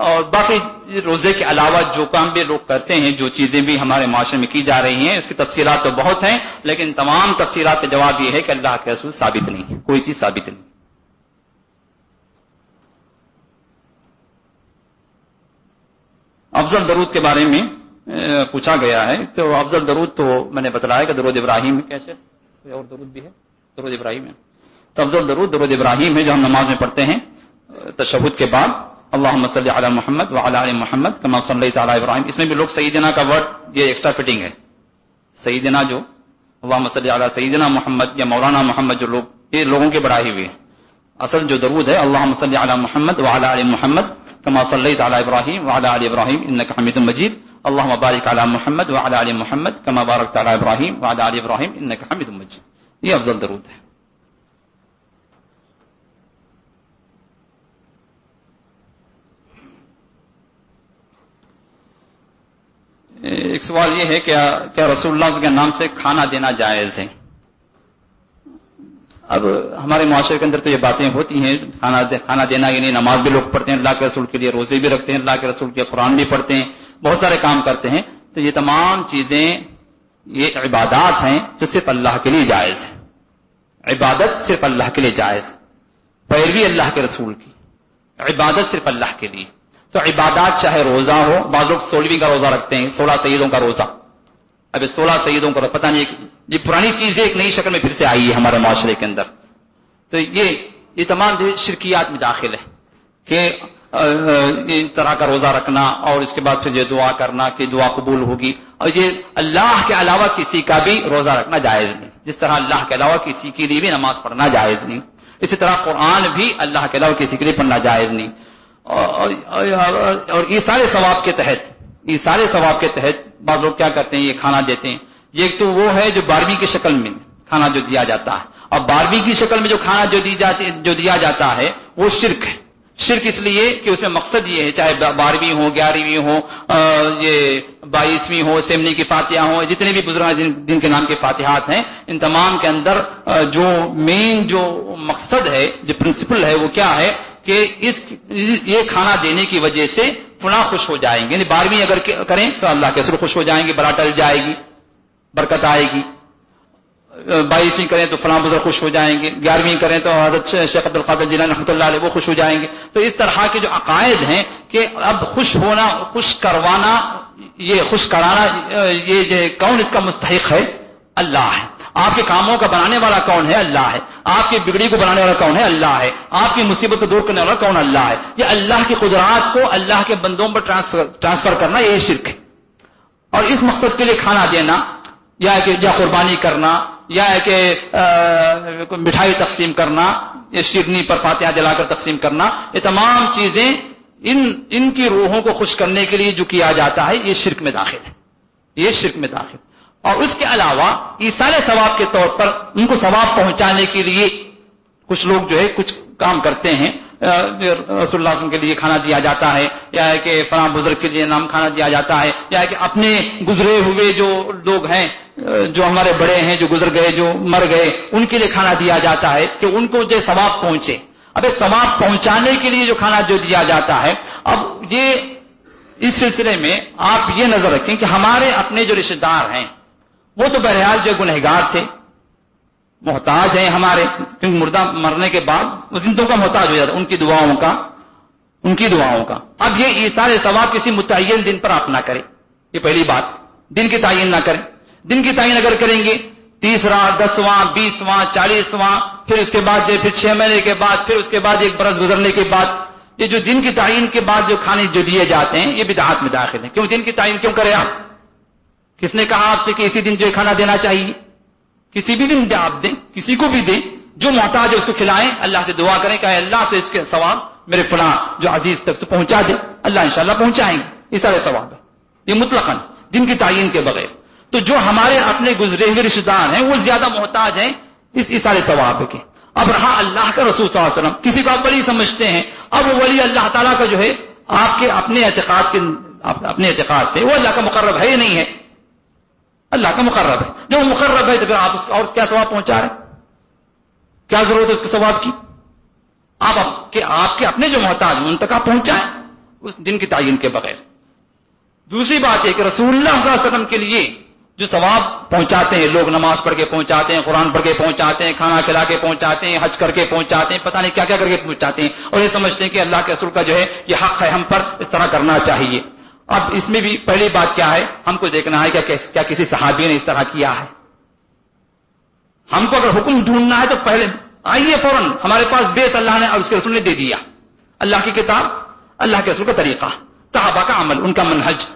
اور باقی روزے کے علاوہ جو کام بھی لوگ کرتے ہیں، جو چیزیں بھی ہمارے معاشرے میں کی جا رہی ہیں، اس کی تفصیلات تو بہت ہیں، لیکن تمام تفصیلات کا جواب یہ ہے کہ اللہ کے رسول ثابت نہیں ہے کوئی چیز ثابت نہیں۔ افضل درود کے بارے میں پوچھا گیا ہے، تو افضل درود تو میں نے بتلایا کہ درود ابراہیم کیسے اور درود بھی ہے؟ درود ابراہیم ہے۔ تو افضل درود درود ابراہیم ہے، جو ہم نماز میں پڑھتے ہیں تشہد کے بعد۔ اللہ صلی علی محمد و علی محمد کما صلی تعالیٰ ابراہیم۔ اس میں بھی لوگ سیدنا کا ورڈ یہ ایکسٹرا فٹنگ ہے۔ سیدنا جو اللہ صلی علی سیدنا محمد یا مولانا محمد جو لوگ، یہ لوگوں کے بڑھائی ہوئے اصل جو درود ہے اللہ صلی علی محمد و علی محمد کما صلی تعالیٰ ابراہیم و علی ابراہیم ان حمید المجید اللہ مبارک علی محمد و علی محمد کما بارک تعالیٰ ابراہیم و علی ابراہیم ان حمید المجید یہ افضل درود ہے۔ ایک سوال یہ ہے کہ کیا رسول اللہ کے نام سے کھانا دینا جائز ہے؟ اب ہمارے معاشرے کے اندر تو یہ باتیں ہوتی ہیں، کھانا کھانا دینا یعنی نماز بھی لوگ پڑھتے ہیں، اللہ کے رسول کے لیے روزے بھی رکھتے ہیں، اللہ کے رسول کے قرآن بھی پڑھتے ہیں، بہت سارے کام کرتے ہیں۔ تو یہ تمام چیزیں، یہ عبادات ہیں جو صرف اللہ کے لیے جائز ہے عبادت صرف اللہ کے لیے جائز پیروی اللہ کے رسول کی۔ عبادت صرف اللہ کے لیے۔ تو عبادات چاہے روزہ ہو، بعض لوگ سولہویں کا روزہ رکھتے ہیں، سولہ سعیدوں کا روزہ۔ اب سولہ سعیدوں کا پتہ نہیں، یہ پرانی چیزیں ایک نئی شکل میں پھر سے آئی ہے ہمارے معاشرے کے اندر۔ تو یہ یہ تمام جو شرکیات میں داخل ہے کہ اس طرح کا روزہ رکھنا اور اس کے بعد پھر یہ دعا کرنا کہ دعا قبول ہوگی۔ اور یہ اللہ کے علاوہ کسی کا بھی روزہ رکھنا جائز نہیں۔ جس طرح اللہ کے علاوہ کسی کے لیے بھی نماز پڑھنا جائز نہیں۔ اسی طرح قرآن بھی اللہ کے علاوہ کسی کے لیے پڑھنا جائز نہیں۔ اور یہ سارے ثواب کے تحت، یہ سارے ثواب کے تحت بعض لوگ کیا کرتے ہیں؟ یہ کھانا دیتے ہیں۔ یہ تو وہ ہے جو بارہویں کی شکل میں کھانا جو دیا جاتا ہے۔ اور بارہویں کی شکل میں جو کھانا جو دی جاتی جو دیا جاتا ہے، وہ شرک ہے۔ شرک اس لیے کہ اس میں مقصد یہ ہے، چاہے بارہویں ہو گیارہویں ہو یہ بائیسویں ہو سیمنی کی فاتحہ ہو جتنے بھی بزرگ جن کے نام کے فاتحات ہیں، ان تمام کے اندر جو مین جو مقصد ہے، جو پرنسپل ہے، وہ کیا ہے؟ کہ اس یہ کھانا دینے کی وجہ سے فلاں خوش ہو جائیں گے۔ یعنی بارہویں اگر کریں تو اللہ کے سر خوش ہو جائیں گے برا ٹل جائے گی، برکت آئے گی۔ بائیسویں کریں تو فلاں بزرگ خوش ہو جائیں گے۔ گیارہویں کریں تو حضرت شیخ عبد القادر جیلان رحمۃ اللہ علیہ وہ خوش ہو جائیں گے۔ تو اس طرح کے جو عقائد ہیں کہ اب خوش ہونا، خوش کروانا، یہ خوش کرانا یہ جو کون اس کا مستحق ہے؟ اللہ ہے۔ آپ کے کاموں کا بنانے والا کون ہے؟ اللہ ہے۔ آپ کی بگڑی کو بنانے والا کون ہے؟ اللہ ہے۔ آپ کی مصیبت کو دور کرنے والا کون اللہ ہے؟ یہ اللہ کی قدرات کو اللہ کے بندوں پر ٹرانسفر کرنا یہ شرک ہے۔ اور اس مقصد کے لیے کھانا دینا، یا کہ یا قربانی کرنا، یا کہ مٹھائی تقسیم کرنا، یا شرنی پر فاتحہ جلا کر تقسیم کرنا، یہ تمام چیزیں ان ان کی روحوں کو خوش کرنے کے لیے جو کیا جاتا ہے، یہ شرک میں داخل ہے۔ یہ شرک میں داخل۔ اور اس کے علاوہ سارے ثواب کے طور پر ان کو ثواب پہنچانے کے لیے کچھ لوگ جو ہے، کچھ کام کرتے ہیں۔ رسول اللہ وسلم کے لیے کھانا دیا جاتا ہے، یا کہ فلاں بزرگ کے لیے نام کھانا دیا جاتا ہے، یا کہ اپنے گزرے ہوئے جو لوگ ہیں جو ہمارے بڑے ہیں، جو گزر گئے، جو مر گئے، ان کے لیے کھانا دیا جاتا ہے کہ ان کو جو ثواب پہنچے۔ اب ثواب پہنچانے کے لیے جو کھانا جو دیا جاتا ہے، اب یہ اس سلسلے میں آپ یہ نظر رکھیں کہ ہمارے اپنے جو رشتے دار ہیں وہ تو بہرحال جو گنہگار تھے، محتاج ہیں ہمارے، کیونکہ مردہ مرنے کے بعد وہ زندوں کا محتاج ہو جاتا، ان کی دعاؤں کا، ان کی دعاؤں کا۔ اب یہ سارے ثواب کسی متعین دن پر آپ نہ کریں۔ یہ پہلی بات۔ دن کی تعین نہ کریں۔ دن کی تعین اگر کریں گے تیسواں دسواں، بیسواں، چالیسواں، پھر اس کے بعد جو پھر چھ مہینے کے بعد، پھر اس کے بعد ایک برس گزرنے کے بعد، یہ جو دن کی تعین کے بعد جو کھانے جو دیے جاتے ہیں، یہ بھی دہات میں داخل ہیں۔ کیوں دن کی تعین کیوں کرے آپ؟ کس نے کہا آپ سے کہ اسی دن جو کھانا دینا چاہیے؟ کسی بھی دن آپ دیں، کسی کو بھی دیں، جو محتاج ہے اس کو کھلائیں، اللہ سے دعا کریں کہ اللہ سے اس کے ثواب میرے فلاں جو عزیز تک تو پہنچا دے۔ اللہ انشاءاللہ پہنچائیں گے۔ یہ سارے ثواب ہے یہ مطلق جن کی تعین کے بغیر۔ تو جو ہمارے اپنے گزرے ہوئے رشتے دار ہیں، وہ زیادہ محتاج ہیں۔ اس اشارے ثواب کے اب رہا اللہ کا رسول صلی اللہ علیہ وسلم۔ کسی کو آپ ولی سمجھتے ہیں، اب وہ ولی اللہ تعالیٰ کا جو ہے، آپ کے اپنے اعتقاد کے، اپنے اعتقاد سے وہ اللہ کا مقرب ہے یا نہیں ہے؟ اللہ کا مقرب ہے۔ جب وہ مقرب ہے تو پھر آپ اس اور کیا ثواب پہنچا رہے ہیں؟ کیا ضرورت ہے اس کے ثواب کی؟ آپ کے آپ کے اپنے جو محتاج ان تک آپ پہنچائیں اس دن کی تعین کے بغیر۔ دوسری بات یہ کہ رسول اللہ صلی اللہ علیہ وسلم کے لیے جو ثواب پہنچاتے ہیں، لوگ نماز پڑھ کے پہنچاتے ہیں، قرآن پڑھ کے پہنچاتے ہیں، کھانا کھلا کے پہنچاتے ہیں، حج کر کے پہنچاتے ہیں، پتہ نہیں کیا کیا کر کے پہنچاتے ہیں۔ اور یہ سمجھتے ہیں کہ اللہ کے اصول کا جو ہے، یہ حق ہے ہم پر، اس طرح کرنا چاہیے۔ اب اس میں بھی پہلی بات کیا ہے؟ ہم کو دیکھنا ہے کیا کسی صحابی نے اس طرح کیا ہے۔ ہم کو اگر حکم ڈھونڈنا ہے تو پہلے آئیے فوراً۔ ہمارے پاس بیس اللہ نے اور اس کے رسول نے دے دیا۔ اللہ کی کتاب، اللہ کے رسول کا طریقہ۔ صحابہ کا عمل، ان کا منہج۔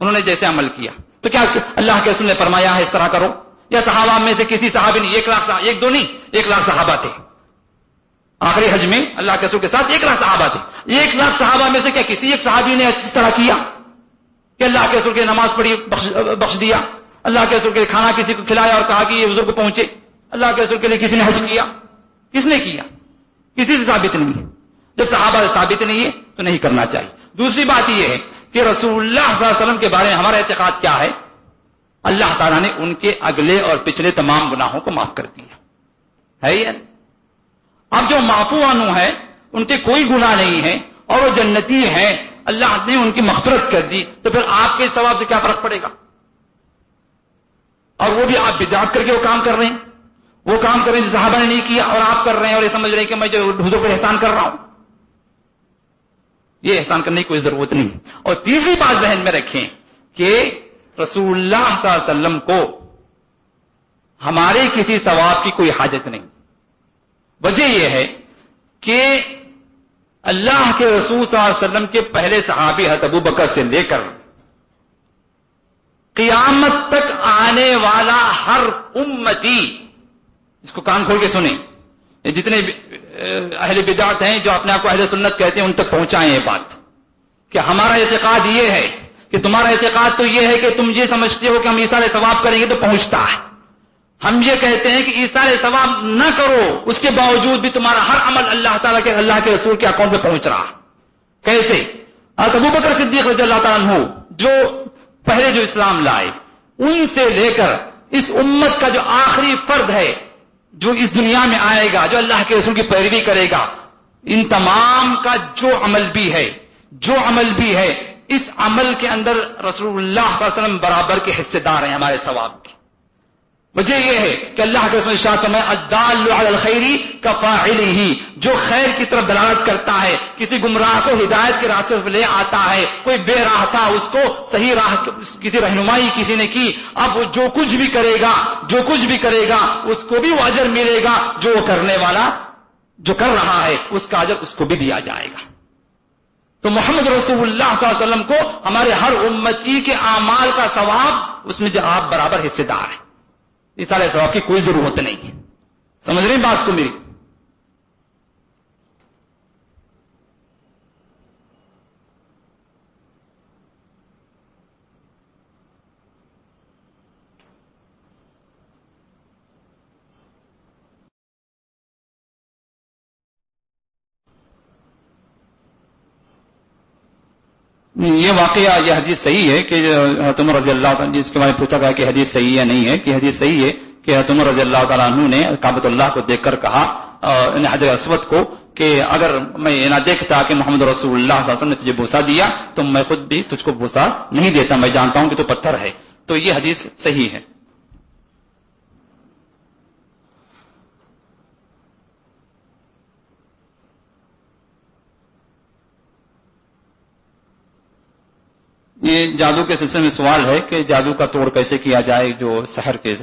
انہوں نے جیسے عمل کیا۔ تو کیا اللہ کے رسول نے فرمایا ہے اس طرح کرو؟ یا صحابہ میں سے کسی صحابی نے ایک لاکھ ایک دو نہیں، ایک لاکھ صحابہ تھے۔ آخری حج میں اللہ کے رسول کے ساتھ ایک لاکھ صحابہ تھے۔ ایک لاکھ صحابہ میں سے کیا کسی ایک صحابی نے اس طرح کیا کہ اللہ کے رسول کے نماز پڑھی، بخش دیا، اللہ کے رسول کے کھانا کسی کو کھلایا اور کہا کہ یہ بزرگ پہنچے، اللہ کے رسول کے لیے کسی نے حج کیا۔ کس نے کیا؟ کسی سے ثابت نہیں ہے۔ جب صحابہ سے ثابت نہیں ہے تو نہیں کرنا چاہیے۔ دوسری بات یہ ہے کہ رسول اللہ صلی اللہ علیہ وسلم کے بارے میں ہمارا اعتقاد کیا ہے؟ اللہ تعالیٰ نے ان کے اگلے اور پچھلے تمام گناہوں کو معاف کر دیا۔ ہے یہ اب جو معفو عنو ہے، ان کے کوئی گناہ نہیں ہے اور وہ جنتی ہیں۔ اللہ نے ان کی مغفرت کر دی۔ تو پھر آپ کے ثواب سے کیا فرق پڑے گا؟ اور وہ بھی آپ بدعت کر کے وہ کام کر رہے ہیں۔ وہ کام کر رہے ہیں جو صحابہ نے نہیں کیا اور آپ کر رہے ہیں اور یہ سمجھ رہے ہیں کہ میں جو حضور پر احسان کر رہا ہوں۔ یہ احسان کرنے کی کوئی ضرورت نہیں۔ اور تیسری بات ذہن میں رکھیں کہ رسول اللہ صلی اللہ علیہ وسلم کو ہمارے کسی ثواب کی کوئی حاجت نہیں۔ وجہ یہ ہے کہ اللہ کے رسول صلی اللہ علیہ وسلم کے پہلے صحابی ابو بکر سے لے کر قیامت تک آنے والا ہر امتی، اس کو کان کھول کے سنیں، جتنے اہل بدعت ہیں جو اپنے آپ کو اہل سنت کہتے ہیں، ان تک پہنچائیں یہ بات کہ ہمارا اعتقاد یہ ہے کہ تمہارا اعتقاد تو یہ ہے کہ تم یہ سمجھتے ہو کہ ہم عیسار ثواب کریں گے تو پہنچتا ہے۔ ہم یہ کہتے ہیں کہ عیسار ثواب نہ کرو، اس کے باوجود بھی تمہارا ہر عمل اللہ تعالیٰ کے، اللہ کے رسول کے اکاؤنٹ پہ پہنچ رہا۔ کیسے؟ ابو بکر صدیق رضی اللہ تعالیٰ جو پہلے جو اسلام لائے، ان سے لے کر اس امت کا جو آخری فرد ہے، جو اس دنیا میں آئے گا، جو اللہ کے رسول کی پیروی کرے گا، ان تمام کا جو عمل بھی ہے، جو عمل بھی ہے، اس عمل کے اندر رسول اللہ صلی اللہ علیہ وسلم برابر کے حصے دار ہیں ہمارے ثواب کے۔ وجہ یہ ہے کہ اللہ کے رسول شاہ میں ادال الخیری کفا ہی، جو خیر کی طرف دلالت کرتا ہے، کسی گمراہ کو ہدایت کے راستے سے لے آتا ہے، کوئی بے راہ تھا، اس کو صحیح راہ کسی رہنمائی کسی نے کی، اب جو کچھ بھی کرے گا، جو کچھ بھی کرے گا، اس کو بھی وہ اجر ملے گا، جو وہ کرنے والا، جو کر رہا ہے، اس کا اجر اس کو بھی دیا جائے گا۔ تو محمد رسول اللہ صلی اللہ علیہ وسلم کو ہمارے ہر امتی کے اعمال کا ثواب اس میں جو آپ برابر حصے دار ہیں۔ اس سارے ثواب کی کوئی ضرورت نہیں ہے۔ سمجھ رہے بات کو میری؟ یہ واقعہ، یہ حدیث صحیح ہے کہ عمر رضی اللہ تعالیٰ جس کے بارے میں پوچھا گیا کہ حدیث صحیح ہے نہیں ہے، کہ حدیث صحیح ہے کہ عمر رضی اللہ تعالیٰ عنہ نے کابت اللہ کو دیکھ کر کہا یعنی حضرت اسود کو کہ اگر میں نہ دیکھتا کہ محمد رسول اللہ صلی اللہ علیہ وسلم نے تجھے بوسا دیا، تو میں خود بھی تجھ کو بوسا نہیں دیتا، میں جانتا ہوں کہ تو پتھر ہے۔ تو یہ حدیث صحیح ہے۔ یہ جادو کے سلسلے میں سوال ہے کہ جادو کا توڑ کیسے کیا جائے جو سحر کے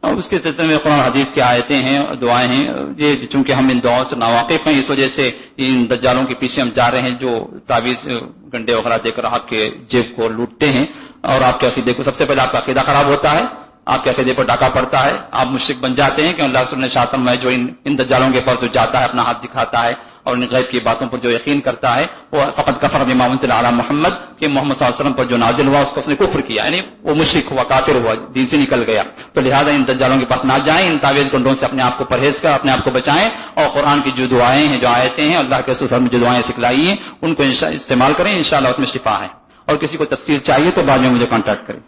اور اس کے سلسلے میں قرآن حدیث کی آیتیں ہیں، دعائیں ہیں۔ یہ چونکہ ہم ان دعاؤں سے ناواقف ہیں، اس وجہ سے ان دجالوں کے پیچھے ہم جا رہے ہیں جو تعویذ، گنڈے وغیرہ دے کر آپ کے جیب کو لوٹتے ہیں۔ اور آپ کے عقیدے کو، سب سے پہلے آپ کا عقیدہ خراب ہوتا ہے، آپ کے عقیدے پر ڈاکہ پڑتا ہے۔ آپ مشرق بن جاتے ہیں کہ اللہ نے شاطم میں جو ان دجالوں کے پاس جو جاتا ہے، اپنا ہاتھ دکھاتا ہے۔ اور ان غیب کی باتوں پر جو یقین کرتا ہے، وہ فقط کفر محمد علیہ محمد کہ محمد صلی اللہ علیہ وسلم پر جو نازل ہوا، اس کو اس نے کفر کیا یعنی وہ مشرق ہوا، کافر ہوا، دین سے نکل گیا۔ تو لہٰذا ان دجالوں کے پاس نہ جائیں، ان تعویذ کنڈوں سے اپنے آپ کو پرہیز کر، اپنے آپ کو بچائیں اور قرآن کی جو دعائیں ہیں، جو آیتیں ہیں، اللہ کے سسر میں جو دعائیں سکھلائی ہیں ان کو استعمال کریں، انشاءاللہ اس میں شفا ہے۔ اور کسی کو تفصیل چاہیے تو بعد میں مجھے کانٹیکٹ کریں۔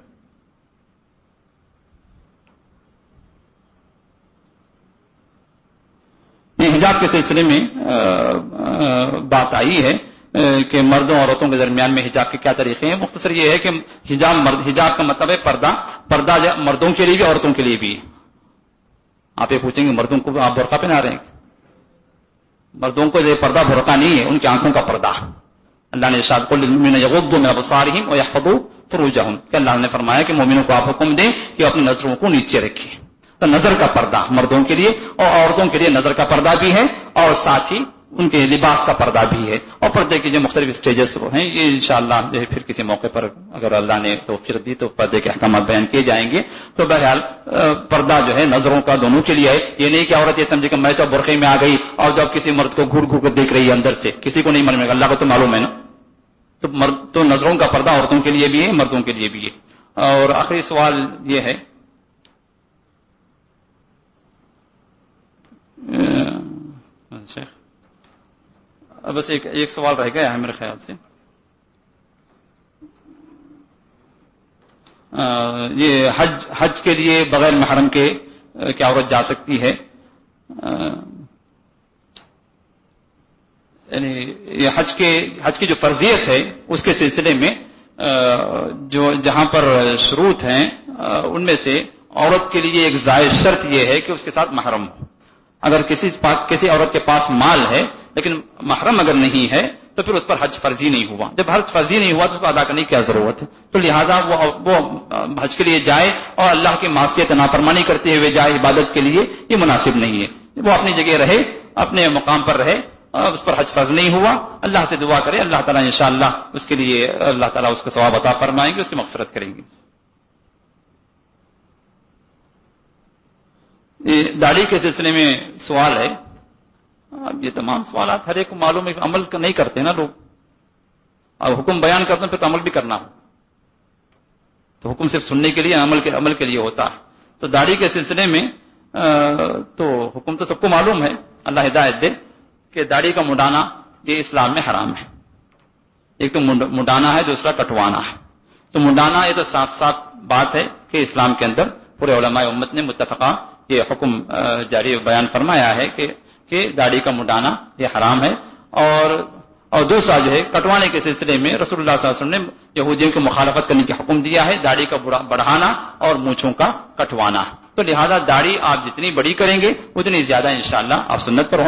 حجاب کے سلسلے میں بات آئی ہے کہ مردوں اور عورتوں کے درمیان میں حجاب کے کیا طریقے ہیں۔ مختصر یہ ہے کہ حجاب مرد، حجاب کا مطلب ہے پردہ پردہ مردوں کے لیے بھی عورتوں کے لیے بھی۔ آپ یہ پوچھیں گے، مردوں کو آپ برقع پہنا رہے ہیں؟ مردوں کو یہ پردہ برقع نہیں ہے، ان کی آنکھوں کا پردہ۔ اللہ نے شاد کو فروجہ ہوں کہ اللہ نے فرمایا کہ مومنوں کو آپ حکم دیں کہ اپنی نظروں کو نیچے رکھیں۔ تو نظر کا پردہ مردوں کے لیے اور عورتوں کے لیے نظر کا پردہ بھی ہے اور ساتھ ہی ان کے لباس کا پردہ بھی ہے اور پردے کی جو مختلف اسٹیجز ہیں، یہ انشاءاللہ جو ہے پھر کسی موقع پر اگر اللہ نے تو پھر دی تو پردے کے احکامات بیان کیے جائیں گے۔ تو بہرحال پردہ جو ہے نظروں کا دونوں کے لیے ہے۔ یہ نہیں کہ عورت یہ سمجھے کہ میں تو برقعے میں آ گئی اور جب کسی مرد کو گھڑ گھڑ کر دیکھ رہی ہے اندر سے، کسی کو نہیں معلوم اللہ کو تو معلوم ہے نا۔ تو مرد، تو نظروں کا پردہ عورتوں کے لیے بھی ہے، مردوں کے لیے بھی ہے۔ اور آخری سوال یہ ہے ہاں، بس ایک ایک سوال رہ گیا ہے میرے خیال سے۔ یہ حج حج کے لیے بغیر محرم کے کیا عورت جا سکتی ہے؟ یعنی یہ حج کے حج کی جو فرضیت ہے، اس کے سلسلے میں جو جہاں پر شروط ہیں ان میں سے عورت کے لیے ایک زائد شرط یہ ہے کہ اس کے ساتھ محرم ہو۔ اگر کسی کسی عورت کے پاس مال ہے، لیکن محرم اگر نہیں ہے، تو پھر اس پر حج فرضی نہیں ہوا۔ جب حج فرضی نہیں ہوا، تو اس کو ادا کرنے کی کیا ضرورت ہے؟ تو لہٰذا وہ حج کے لیے جائے اور اللہ کی معاشیت نافرمانی کرتے ہوئے جائے عبادت کے لیے، یہ مناسب نہیں ہے۔ وہ اپنی جگہ رہے، اپنے مقام پر رہے اس پر حج فرض نہیں ہوا، اللہ سے دعا کرے، اللہ تعالیٰ انشاءاللہ اس کے لیے اللہ تعالیٰ اس کا ثواب عطا فرمائیں گے، اس کی مغفرت کریں گے۔ داڑھی کے سلسلے میں سوال ہے۔ اب یہ تمام سوالات ہر ایک کو معلوم ہے، عمل نہیں کرتے نا لوگ۔ اب حکم بیان کرتے ہیں پھر تو عمل بھی کرنا۔ ہو تو حکم صرف سننے کے لیے، عمل کے عمل کے لیے ہوتا۔ ہے تو داڑھی کے سلسلے میں تو حکم تو سب کو معلوم ہے۔ اللہ ہدایت دے کہ داڑھی کا مڈانا یہ اسلام میں حرام ہے۔ ایک تو مڈانا ہے، دوسرا کٹوانا ہے۔ تو مڈانا یہ تو صاف صاف بات ہے کہ اسلام کے اندر پورے علماء امت نے متفقہ یہ حکم جاری بیان فرمایا ہے کہ کہ داڑھی کا مڈانا یہ حرام ہے اور اور دوسرا جو ہے، کٹوانے کے سلسلے میں رسول اللہ صلی اللہ علیہ وسلم نے یہودیوں کی مخالفت کرنے کا حکم دیا ہے، داڑھی کا بڑھانا اور مونچھوں کا کٹوانا۔ تو لہذا داڑھی آپ جتنی بڑی کریں گے، اتنی زیادہ انشاءاللہ آپ سنت پر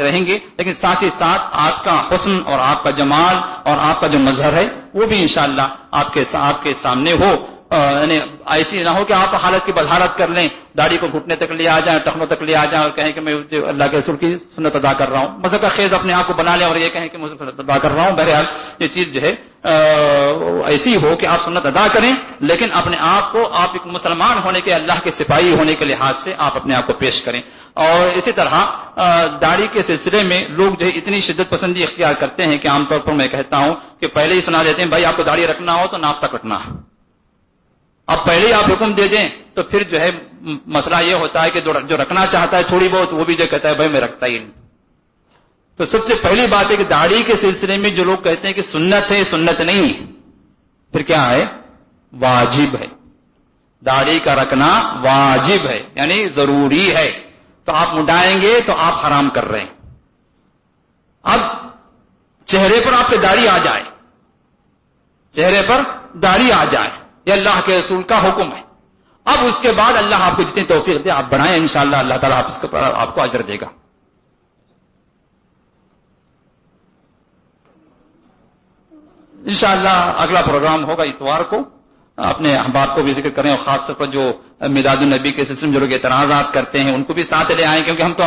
رہیں گے۔ لیکن ساتھ ہی ساتھ آپ کا حسن اور آپ کا جمال اور آپ کا جو مظہر ہے، وہ بھی انشاءاللہ آپ کے آپ کے سامنے ہو۔ یعنی ایسی نہ ہو کہ آپ حالت کی بظہارت کر لیں، داڑھی کو گھٹنے تک لے آ جائیں، ٹخنوں تک لے آ جائیں اور کہیں کہ میں اللہ کے رسول کی سنت ادا کر رہا ہوں۔ مذہب کا خیز اپنے آپ کو بنا لیں اور یہ کہیں کہ میں سنت ادا کر رہا ہوں، بہرحال یہ چیز جو ہے ایسی ہو کہ آپ سنت ادا کریں، لیکن اپنے آپ کو آپ ایک مسلمان ہونے کے اللہ کے سپاہی ہونے کے لحاظ سے آپ اپنے آپ کو پیش کریں۔ اور اسی طرح داڑھی کے سلسلے میں لوگ جو ہے اتنی شدت پسندی اختیار کرتے ہیں کہ عام طور پر میں کہتا ہوں کہ پہلے ہی سنا دیتے ہیں، بھائی آپ کو داڑھی رکھنا ہو تو ناپتا کٹنا اب پہلے ہی آپ حکم دے دیں تو پھر جو ہے مسئلہ یہ ہوتا ہے کہ جو رکھنا چاہتا ہے تھوڑی بہت، وہ بھی جو کہتا ہے بھائی میں رکھتا ہی نہیں۔ تو سب سے پہلی بات ہے کہ داڑھی کے سلسلے میں جو لوگ کہتے ہیں کہ سنت ہے، سنت نہیں۔ پھر کیا ہے؟ واجب ہے۔ داڑھی کا رکھنا واجب ہے یعنی ضروری ہے۔ تو آپ مڈائیں گے تو آپ حرام کر رہے ہیں۔ اب چہرے پر آپ کے داڑھی آ جائے۔ چہرے پر داڑھی آ جائے۔ یہ اللہ کے رسول کا حکم ہے۔ اب اس کے بعد اللہ آپ کو جتنی توفیق دے، آپ بڑھائیں، انشاءاللہ اللہ تعالیٰ آپ اس کے آپ کو اجر دے گا۔ انشاءاللہ اگلا پروگرام ہوگا اتوار کو۔ اپنے احباب کو بھی ذکر کریں اور خاص طور پر جو میداد النبی کے سلسلے میں جو لوگ اعتراضات کرتے ہیں، ان کو بھی ساتھ لے آئیں، کیونکہ ہم تو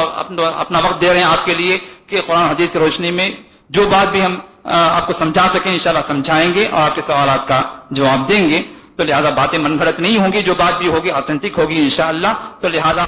اپنا وقت دے رہے ہیں آپ کے لیے کہ قرآن حدیث کی روشنی میں جو بات بھی ہم آپ کو سمجھا سکیں، انشاءاللہ سمجھائیں گے اور آپ کے سوالات کا جواب دیں گے۔ تو لہذا باتیں من گھڑت نہیں ہوں گی، جو بات بھی ہوگی آتھینٹک ہوگی انشاءاللہ، تو لہذا